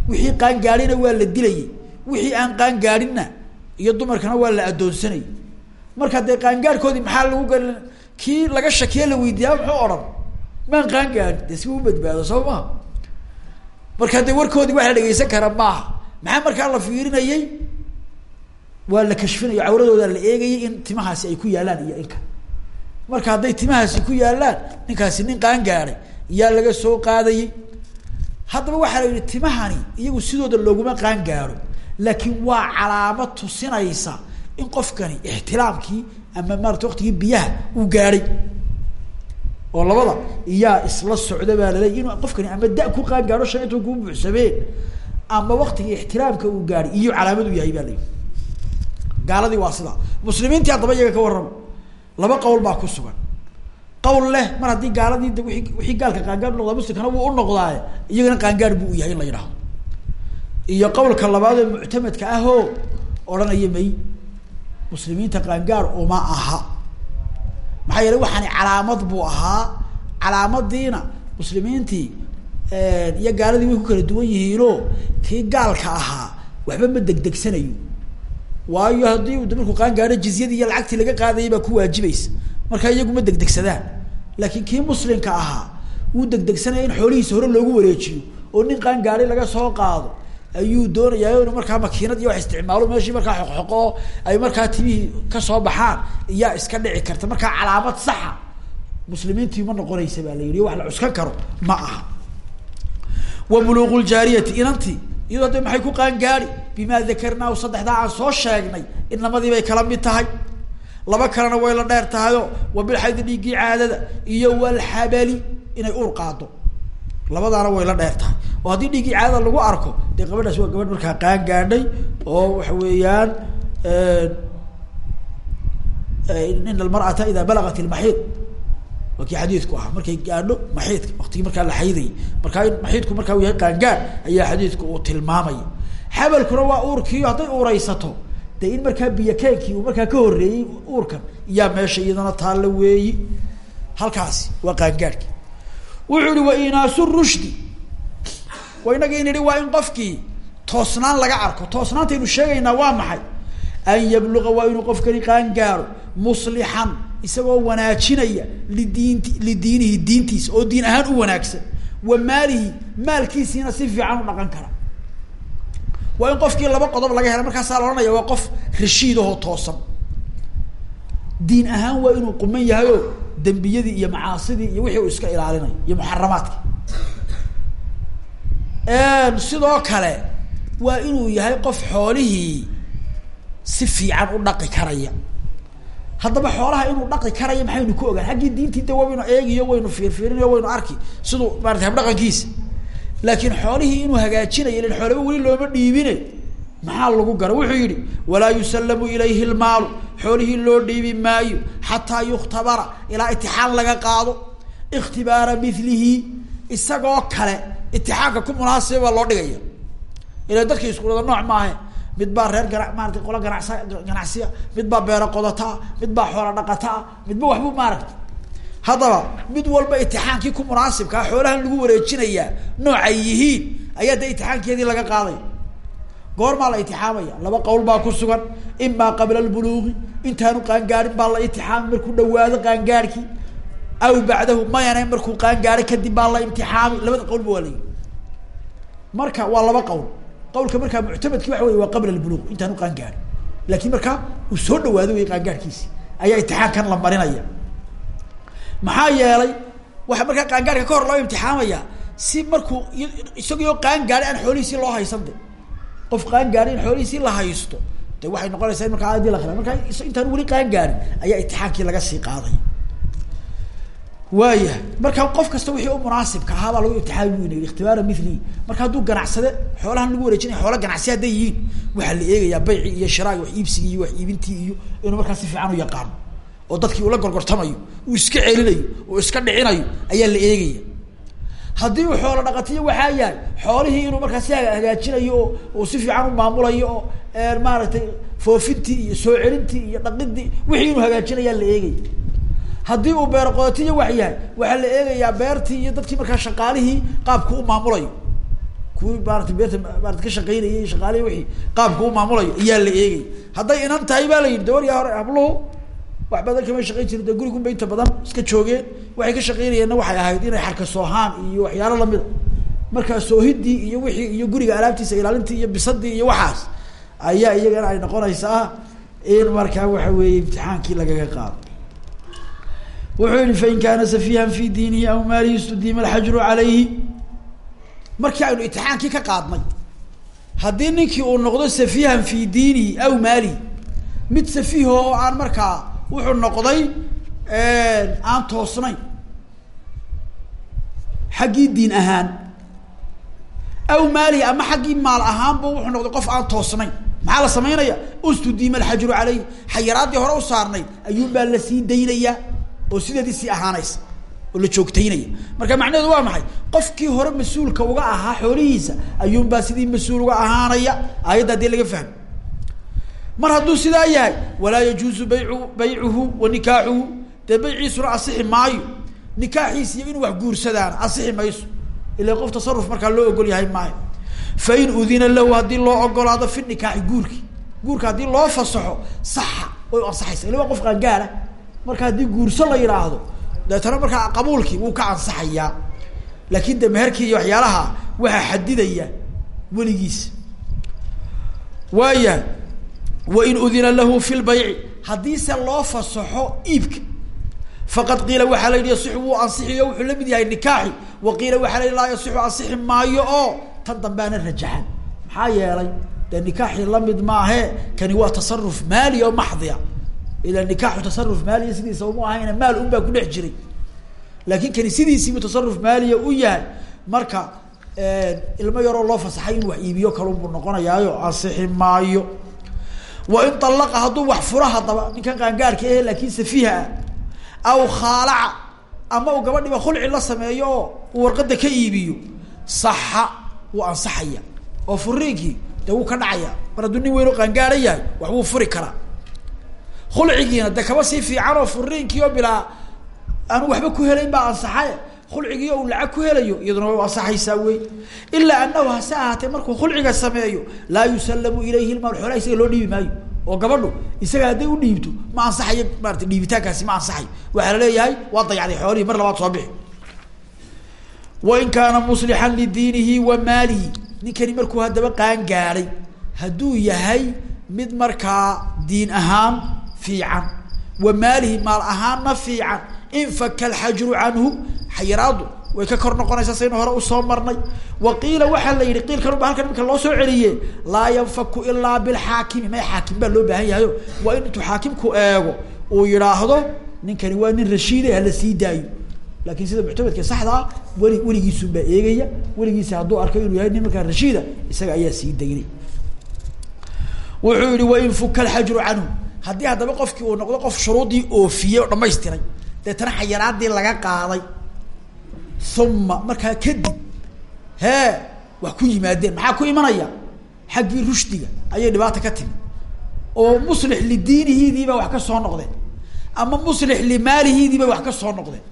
wixii qaangaadhina waa la dilayey wixii aan qaangaadhinna iyo dumarkana waa la addoonsanayay marka dee qaangaadhkoodii maxaa lagu gal kii laga shakiye la weydiiyaa muxuu odhan maan qaangaadhin dee si u badbaado soo marka dee warkoodii wax la dhegeysan kara maaha maxaa markaa la fiirinayey waa la kashfinaya cawradooda la eegayay in timahaasi ay ku yaalaan iyo inka. Marka hadday timahaasi ku yaalaan ninkaasi nin qaangaadhay yaa laga soo qaadayey haddaba waxaa la yihi timahani iyagu sidooda looguma qaangaaro. Laakiin waa calaamad tusinaysa in qofkani ixtilaamkii ama maarata waktigii biyaha uu gaadhay oo labada iyaa isla socda baa laleey inuu qofkani ama da ku qaangaadho shan intuu kuu buuxsameen ama waktigii ixtiraamka uu gaadhay iyo calaamad u yahay baa la yihi gaaladii waa sidaa muslimiintii haddaba iyaga ka warramo laba qowl baa ku sugan. Qawl leh mar haddii gaaladii wii wixii gaalka qaangaar unoqdaa muslimkana wuu unoqdaaye iyagana qaangaar buu u yahay in la yidhahdo iyo qawlka labaad oo muctamadka ah oo odhanaya may muslimiinta qaangaar uma aha. Maxaa yeelay waxaani calaamad buu ahaa. Calaamadiina muslimiintii iyo gaaladii way ku kala duwan yihiinoo kii gaalka ahaa waxba ma degdegsanayo waayo haddii u markuu qaangaadho jizyadii iyo lacagtii laga qaadayay baa ku waajibaysa. Marka iyagu ma degdegsadaan. Laakiin kii muslimka ahaa wuu degdegsanaya in xoolihiisa hore loogu wareejiyo oo nin qaangaadhay laga soo qaado. Ayuu doonayaa inu markaa makiinad iyo wax isticmaalo meeshii markaa xoqxoqo ay markaa timihii ka soo baxaan iyaa iska dhici karta. Markaa calaamad saxa. Muslimiintii ma noqonaysa baa la yihi wax la cuskan karo ma aha. Wa buluuqu ljaariyati inantii iyadoo de maxay ku qaangaadi bimaa dakarnaahu saddexdaa aan soo sheegnay inamadii bay kala mid tahay. Laba kalena way la dheer tahayo wa bilxaydi dhiiggii caadada iyo walxabali inay ur qaado labadaana way la dheer tahay. Oo haddii dhiiggii caadada lagu arko dee gabadhaas waa gabadh markaa qaan gaadhay oo waxa weeyaan in almar'ata ida balagat ilmaxiid waa kii xadiidku ahaa markay gaadho maxiidka waktigii markaa la xaydayay markaa maxiidku markaa u yahay qaangaad ayaa xadiidku uu tilmaamaya. Xabalkuna waa uurkiio hadday uureysato dee in markaa biyakeenkii uu markaa ka horreeyey uurkan iyaa meesha iyadana taalla weeyi. Halkaasi waa qaangaadhki wuxuu ihi wa inaasu rushdi. Wa inagii nidhi waa in qofkii toosnaan laga arko toosnaantaynu sheegaynaa waa maxay? An yabluga waa inuu qofkani qaangaaro muslixan isagoo wanaajinaya lidiinti lidiinihi diintiisa oo diin ahaan u wanaagsan. Wa maalihi maalkiisiina si fiican u dhaqan kara. Waa in qofkii laba qodob laga hela markaasaa la ohanaya waa qof rashiid ahoo toosan. Diin ahaan waa inuu quman yahay oo dembiyadii iyo macaasidii iyo wixii uu iska ilaalinayo iyo muxaramaadki sidoo kale waa inuu yahay qof xoolihii si fiican u dhaqi karaya haddaba xoolaha inuu dhaqi karaya maxaynu ku ogaan? Xaggii diintii de waynu eegiyo waynu fiirfiirinayo waynu arki. Siduu maarata habdhaqankiisa laakiin xoolihii inuu hagaajinayo ilan xoolaba weli looma dhiibine maxaa lagu gara? Wuxuu yihi walaa yusallamu ilayhi lmaalu xoolihii loo dhiibi maayo xataa yukhtabara ilaa itixaan laga qaado. Ikhtibaara milihi isagoo kale itixaanka ku munaasiba loo dhigaya. Ila dadka isku wada nooc maahe mid baa reer gana maarata qolo ganacsa ganacsiya. Mid baa beero qodataa mid baa xoola dhaqataa midba waxbu maaragta haddaba mid walba itixaankii ku munaasibkaa xoolahan lagu wareejinayaa noocay yihiin ayaa de itixaankeedii laga qaadaya goormaa la itixaamaya laba qowl baa ku sugan imaa qabla lbuluuqi intaanu qaangaarin baa la itixaami markuu dhawaado qaangaarhkii aw bacdahu mayane markuu qaangaaro kadib baa la imtixaami labada qowlba waa layihi marka waa laba qowl qawlka markaa muctamadki waxa wey waa qabla lbuluuq intaanu qaangaarin laakiin markaa uu soo dhawaado wey qaangaarhkiisi ayaa itixaamkan la marinaya. Maxaa yeelay waxa markaa qaangaarka ka hor loo imtixaamaya si markuu isagoo qaangaari aan xoolihiisii loo haysan de qof qaangaari in xoolihiisii la haysto de waxay noqonaysaa in markaa aayadii la khilaa markaa intaan weli qaangaarin ayaa itixaamkii laga sii qaaday waaya. Marka qof kasta wixii u munaasibka ahaa baa lagu imtixaami bu yidhi marka hadduu ganacsade xoolahan lagu wareejinaya xoola ganacsi hadday yihiin waxaa la eegayaa bayci iyo shiraagi wax iibsigii iyo wax iibintii iyo inuu markaa si fiican u yaqaano. Oo dadkii ula gorgortamayo uu iska celinayo uu iska dhicinayo ayaa la eegaya. Haddii uu xoolo dhaqatiyo waxaa yahay xoolihii inuu markaa si hagaajinayo oo si fiican u maamulayo oo maaragtay foofintii iyo soo celintii iyo dhaqidii wixii inuu hagaajinayaa la eegaya haddii uu beer qodotiyo wax yahay waxaa la eegayaa beertii iyo dadkii markaa shaqaalihii qaabku u maamulayo. Kuwii maarata beerta maarata ka shaqeynayay shaqaalihii wixii qaabku u maamulayo ayaa la eegaya hadday inan tahay baa la yidhi dawaryaa hore habluhu. Wax badan kama shaqeyn jirin dee gurigunba inta badan iska joogeen. Waxay ka shaqeynayeenna waxay ahayd inay xarka soohaan iyo waxyaalo lamida markaa soohidii iyo wixii iyo guriga alaabtiisa ilaalintii iyo bisadii iyo waxaas ayaa iyagana ay noqonaysaa in markaa waxa weeye imtixaankii lagaga qaado wuxuu yihi fain kaana safiihan fi diinihi aw maalihi istudiima alxajru calayhi. Markii aynu imtixaankii ka qaadnay haddii ninkii uu noqdo safiihan fi diinihi aw maalihi mid safiiho oo aan markaa wuxuu noqday aan toosnayn xaggii diin ahaan aw maalihi ama xaggii maal ahaanba wuxuu noqday qof aan toosnayn maxaa la samaynaya ustudiima alxajru caleyh xayaraaddii hore u saarnayd ayuunbaa la sii daynayaa oo sideedii sii ahaanaysa oo la joogtaynaya. Marka macnaheedu waa maxay? Qofkii hore mas'uulka uga ahaa xoolihiisa ayuunbaa sidii mas'uul uga ahaanaya? Aayadda haddii laga fahmo. Mar hadduu sidaa yahay walaa yajuuzu baycu baycuhu wa nikaaxuhu. Dee bayciisuna asixi maayo. Nikaaxiis iyo inuu wax guursadaan asixi mayso. Ila qof tasaruf markaa loo ogol yahay maayo. Fain udina lahu haddii loo ogolaado fi nikaaxi guurki. Guurka haddii loo fasaxo saxa way ansaxaysa ila waa qof qaangaara marka haddii guurso la yidhaahdo deetana markaa qabuulkii wuu ka ansaxayaa laakin de meherkii iyo waxyaalaha waxaa xadidaya weligiisa waaya wain udina lahu fi lbayci haddiise loo fasaxo iibka faqad qiila waxaa la yidhi yasixu wuu ansixiyo wuxuu la mid yahay nikaaxi. Wa qiila waxaa la yidhi laa yasixu ansixi maayo oo tan dambeana rajaxan maxaa yeelay? Dee nikaaxii la mid maahe kani waa tasaruf maali oo maxdiya ila nikaaxu tasaruf maaliya sidiisa uma ahayna maal un baa ku dhex jiray laakin kani sidiisiibu tasaruf maaliya u yahay marka ilmo yaroo loo fasaxay inuu wax iibiyo kalunbuu noqonayaayo ansixi maayo wain alaqa hadduu wax furo haddaba ninkan qaangaarka ehe laakin safiiha ah aw khaalaca ama uu gabadhiba khulci la sameeyo oo uu warqada ka iibiyo saxa wuu ansaxaya oo furiinkii dee wuu ka dhacaya mar hadduu nin weyn oo yahay wax wuu furi karaa khulcigiina dee kaba sii fiican oo furiinkii oo bilaa aanu waxba ku helayn baa ansaxaye khulcigii uu lacag ku helayo iyaduna way ansaxaysaa wey ilaa anahu hase ahaatee markuu khulciga sameeyo laa yusallamu ilayhi lmaal xoolaha isaga loo dhiibi maayo. Oo gabadhu isaga hadday u dhiibto ma ansaxayo maarata dhiibitaankaasi ma ansaxayo waxaa la leeyahay waa dayacday xoolihii mar labaad soo bixi. Wain kaana muslixan lidiinihi wa maalihi ninkani markuu haddaba qaan gaadhay hadduu yahay mid markaa diin ahaan fiican. Wa maalihi maal ahaanna fiican. Infaka alxajru canhu xayiraadu way ka kor noqonaysaa saynu hore u soo marnay. Wa qiila waxaa la yihi qiilkan ba halkan imika loo soo celiye laa yanfaku ilaa bilxaakimi may xaakim baa loo baahan yahayo waa in intuu xaakimku eego uu yidhaahdo ninkani waa nin rashiide hala sii daayo. Laakin sida muctamadka saxda ah weli weligiisun baa eegaya weligiisa hadduu arko inuu yahay nin rashiida isaga ayaa sii daynay. Wuxuu yihi wain fuka alxajru canhu haddii haddaba qofkii uu noqdo qof shuruudii oofiyey oo dhamaystiray deetana xayaraadii laga qaaday. Uma markaa kadib hee wax ku yimaadeen. Maxaa ku imanaya? Xaggii rushdiga ayay dhibaata ka timi oo muslix lidiinihiidiibaa wax ka soo noqdeen. Ama muslix limaalihiidiibay wax ka soo noqdeen.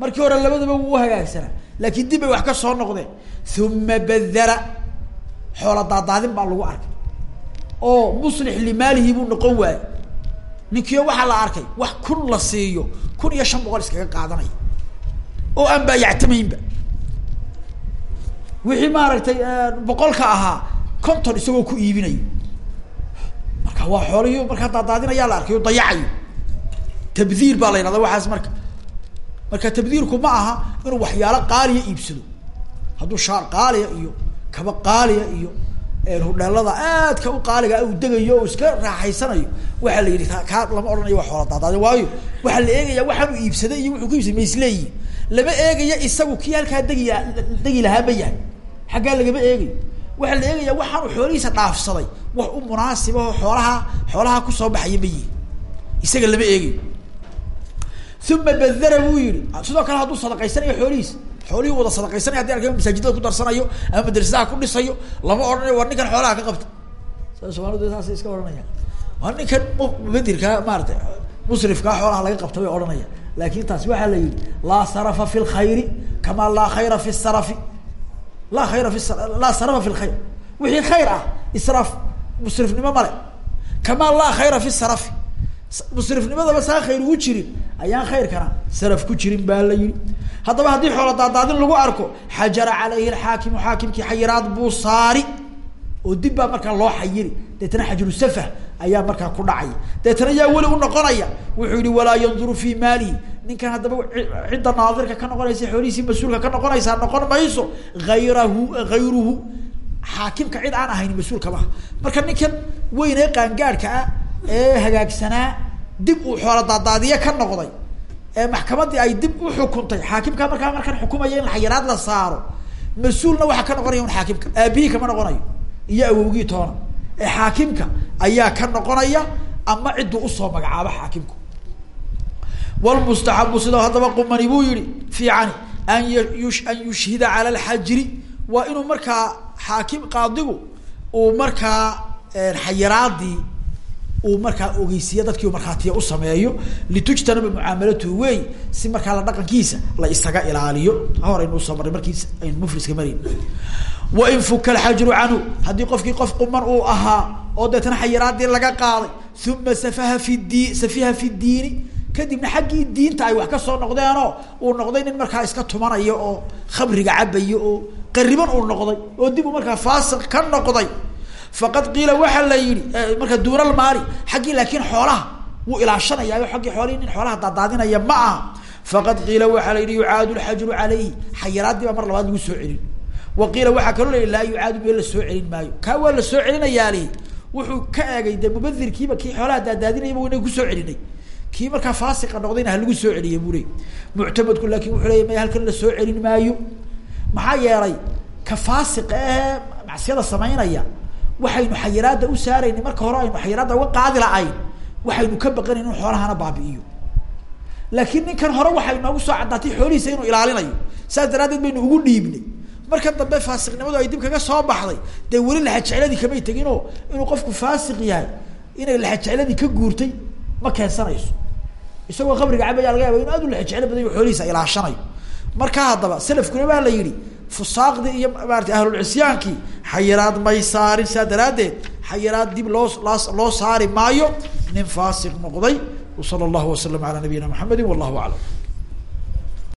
Markii hore labadaba wuu hagaagsanaa laakiin dib bay wax ka soo noqdeen. Uma badara xoola daadaadin baa lagu arkay. Oo muslix limaalihi buu noqon waaye ninkiio waxaa la arkay wax kun la siiyo kun iyo shan boqol iskaga qaadanaya oo aan baayactamaynba wixii maaragtay boqolka ahaa konton isagoo ku iibinayo marka waa xoolihii markaa daadaadinayaa la arkay o dayacayo. Tabdiir baa la yidhahda waxaas marka. Marka tabdiirku ma aha inuu waxyaalo qaaliya iibsado. Hadduu shaar qaaliya iyo kaba qaaliya iyo hudheelada aadka u qaaliga uu degayo o iska raaxaysanayo. Waxaa la yidhi kaa lama odhanayo waa xoola daadaadin waayo waxaa la eegaya waxaanu iibsaday iyo wuxuu ku iibsaday ma lama eegaya isagu kii halkaa degi degi lahaa ma yahay. Xaggaa lagama eegayo waxaa la eegaya waxaanu xoolihiisa dhaafsaday. Wax u munaasibaho xoolaha xoolaha ku soo baxaya ma yihiin isaga lama eegayo uma badara buu yihi sidoo kale hadduu sadaqaysanayo xoolihiisa xoolihii wada sadaqaysanaya hadi arka masaajidada ku darsanayo ama madrasadaha ku dhisayo lama odhanayo war ninkan xoolaha ka qabta. Sa somaalidu iska odhanayaan waa ninkan mubadirkaa maarata musrifkaa xoolaha laga qabta bay odhanayaan laakin taas waxaa la yihi laa sarafa fi lkhayri kamaa laa khayra fi sarafi. Laa khayra fi laa sarafa fi lkhayr wixii khayr ah israaf musrifnimo male kamaa laa khayra fi sarafi. Musrifnimadaba saa khayr ugu jirin ayaan khayrkana saraf ku jirin baa la yihi haddaba haddii xoola daadaadin lagu arko xajara calayhi alxaakimu xaakimkii xayiraad buu saari. Oo dib baa markaa loo xayiri. Deetana xajru safah ayaa markaa ku dhacaya. Deetana yaa weli u noqonaya. Wuxuu yihi walaa yanduru fi maalihi. Ninkan haddaba cidda naadirka ka noqonaysa xoolihiisii mas'uulka ka noqonaysaa noqon mayso. Ayrahu hayruhu xaakimka cid aan ahayn mas'uulka marka ninkan weyn ee qaangaadhka ah ee hagaagsanaa dib uu xoola daadaadiye ka noqday ee maxkamadii ay dib u xukuntay. Xaakimka markaa markan xukumaya in xayiraad la saaro mas'uulna waxaa ka noqonaya un xaakimka aabihii kama noqonayo iyo awowgii toona. Ee xaakimka ayaa ka noqonaya ama cidduu u soo magacaabo xaakimku. Wlmustaxabu sidoo haddaba qumani buu yihi fiicani an an yushhida cala alxajri waa inuu markaa xaakim qaadigu uu markaa xayiraadii uu markaa ogeysiiya dadkii markhaatiya u sameeyo litujtanaba mucaamalatuhu wey si markaa la dhaqankiisa la isaga ilaaliyo. Hor aynu u soo marray markiis aynu mufliska marayn wain fuka alxajru canhu haddii qofkii qof quman uu ahaa oo deetana xayiraadii laga qaaday uma safaha fi dii safiha fi diini kadibna xaggii diinta ay wax ka soo noqdeenoo uu noqday nin markaa iska tumanayo oo khamriga cabayo oo qariban uu noqday oo dib markaa faasiq ka noqday faqad qiila waxaa la yihi marka duuna almaali xaggii laakiin xoolaha wuu ilaashanayaayo xaggii xoolihii nin xoolaha daadaadinaya ma aha. Faqad qiila waxaa la yihi yucaadu lxajru calayhi xayiraadii mar labaad lagu soo celin. Wa qiila waxaa kaloo la yihi laa yucaadu soo celin maayo. Kaa waa soo celinayaali wuxuu ka eegay de mubadirkiiba kii xoolaha daadaadinayaba wayna ku soo celinay. Kii markaa faasiqa noqdayna halagu soo celiya buu leey muctamadku wuxuu leya halkan la soo celin maayo? Maxaa yeelay ka faasiqa ee macsiyada samaynaya waxaynu xayiraada u saarayni marka hore aynu xayiraadda uga qaadi la-ayn waxaynu ka baqanayn inu xoolahana baabi'iyo. Laakiin ninkan hore waxay noogu soo caddaatay xoolihiisa inuu ilaalinayo. Saas daraaddeed baynu ugu dhiibnay. Marka dambe faasiqnimadu ay dib kaga soo baxday dee weli laxajecladii kamay teginoo? Inuu qofku faasiq yahay inay laxajecladii ka guurtay ma keensanayso. Isagoo qabriga cabaya laga yaaba inu aad u laxajeclo badan xoolihiisa ilaashanayo marka haddaba selafkuna baa la yihi fusaaqdii iyo maarata ahlulcisyaankii xayiraad may saarin saa daraaddeed dib loo loo saari maayo. Nin faasiq noqday wsala allahu waslam ala nabiyina maxamedi wallahu aclam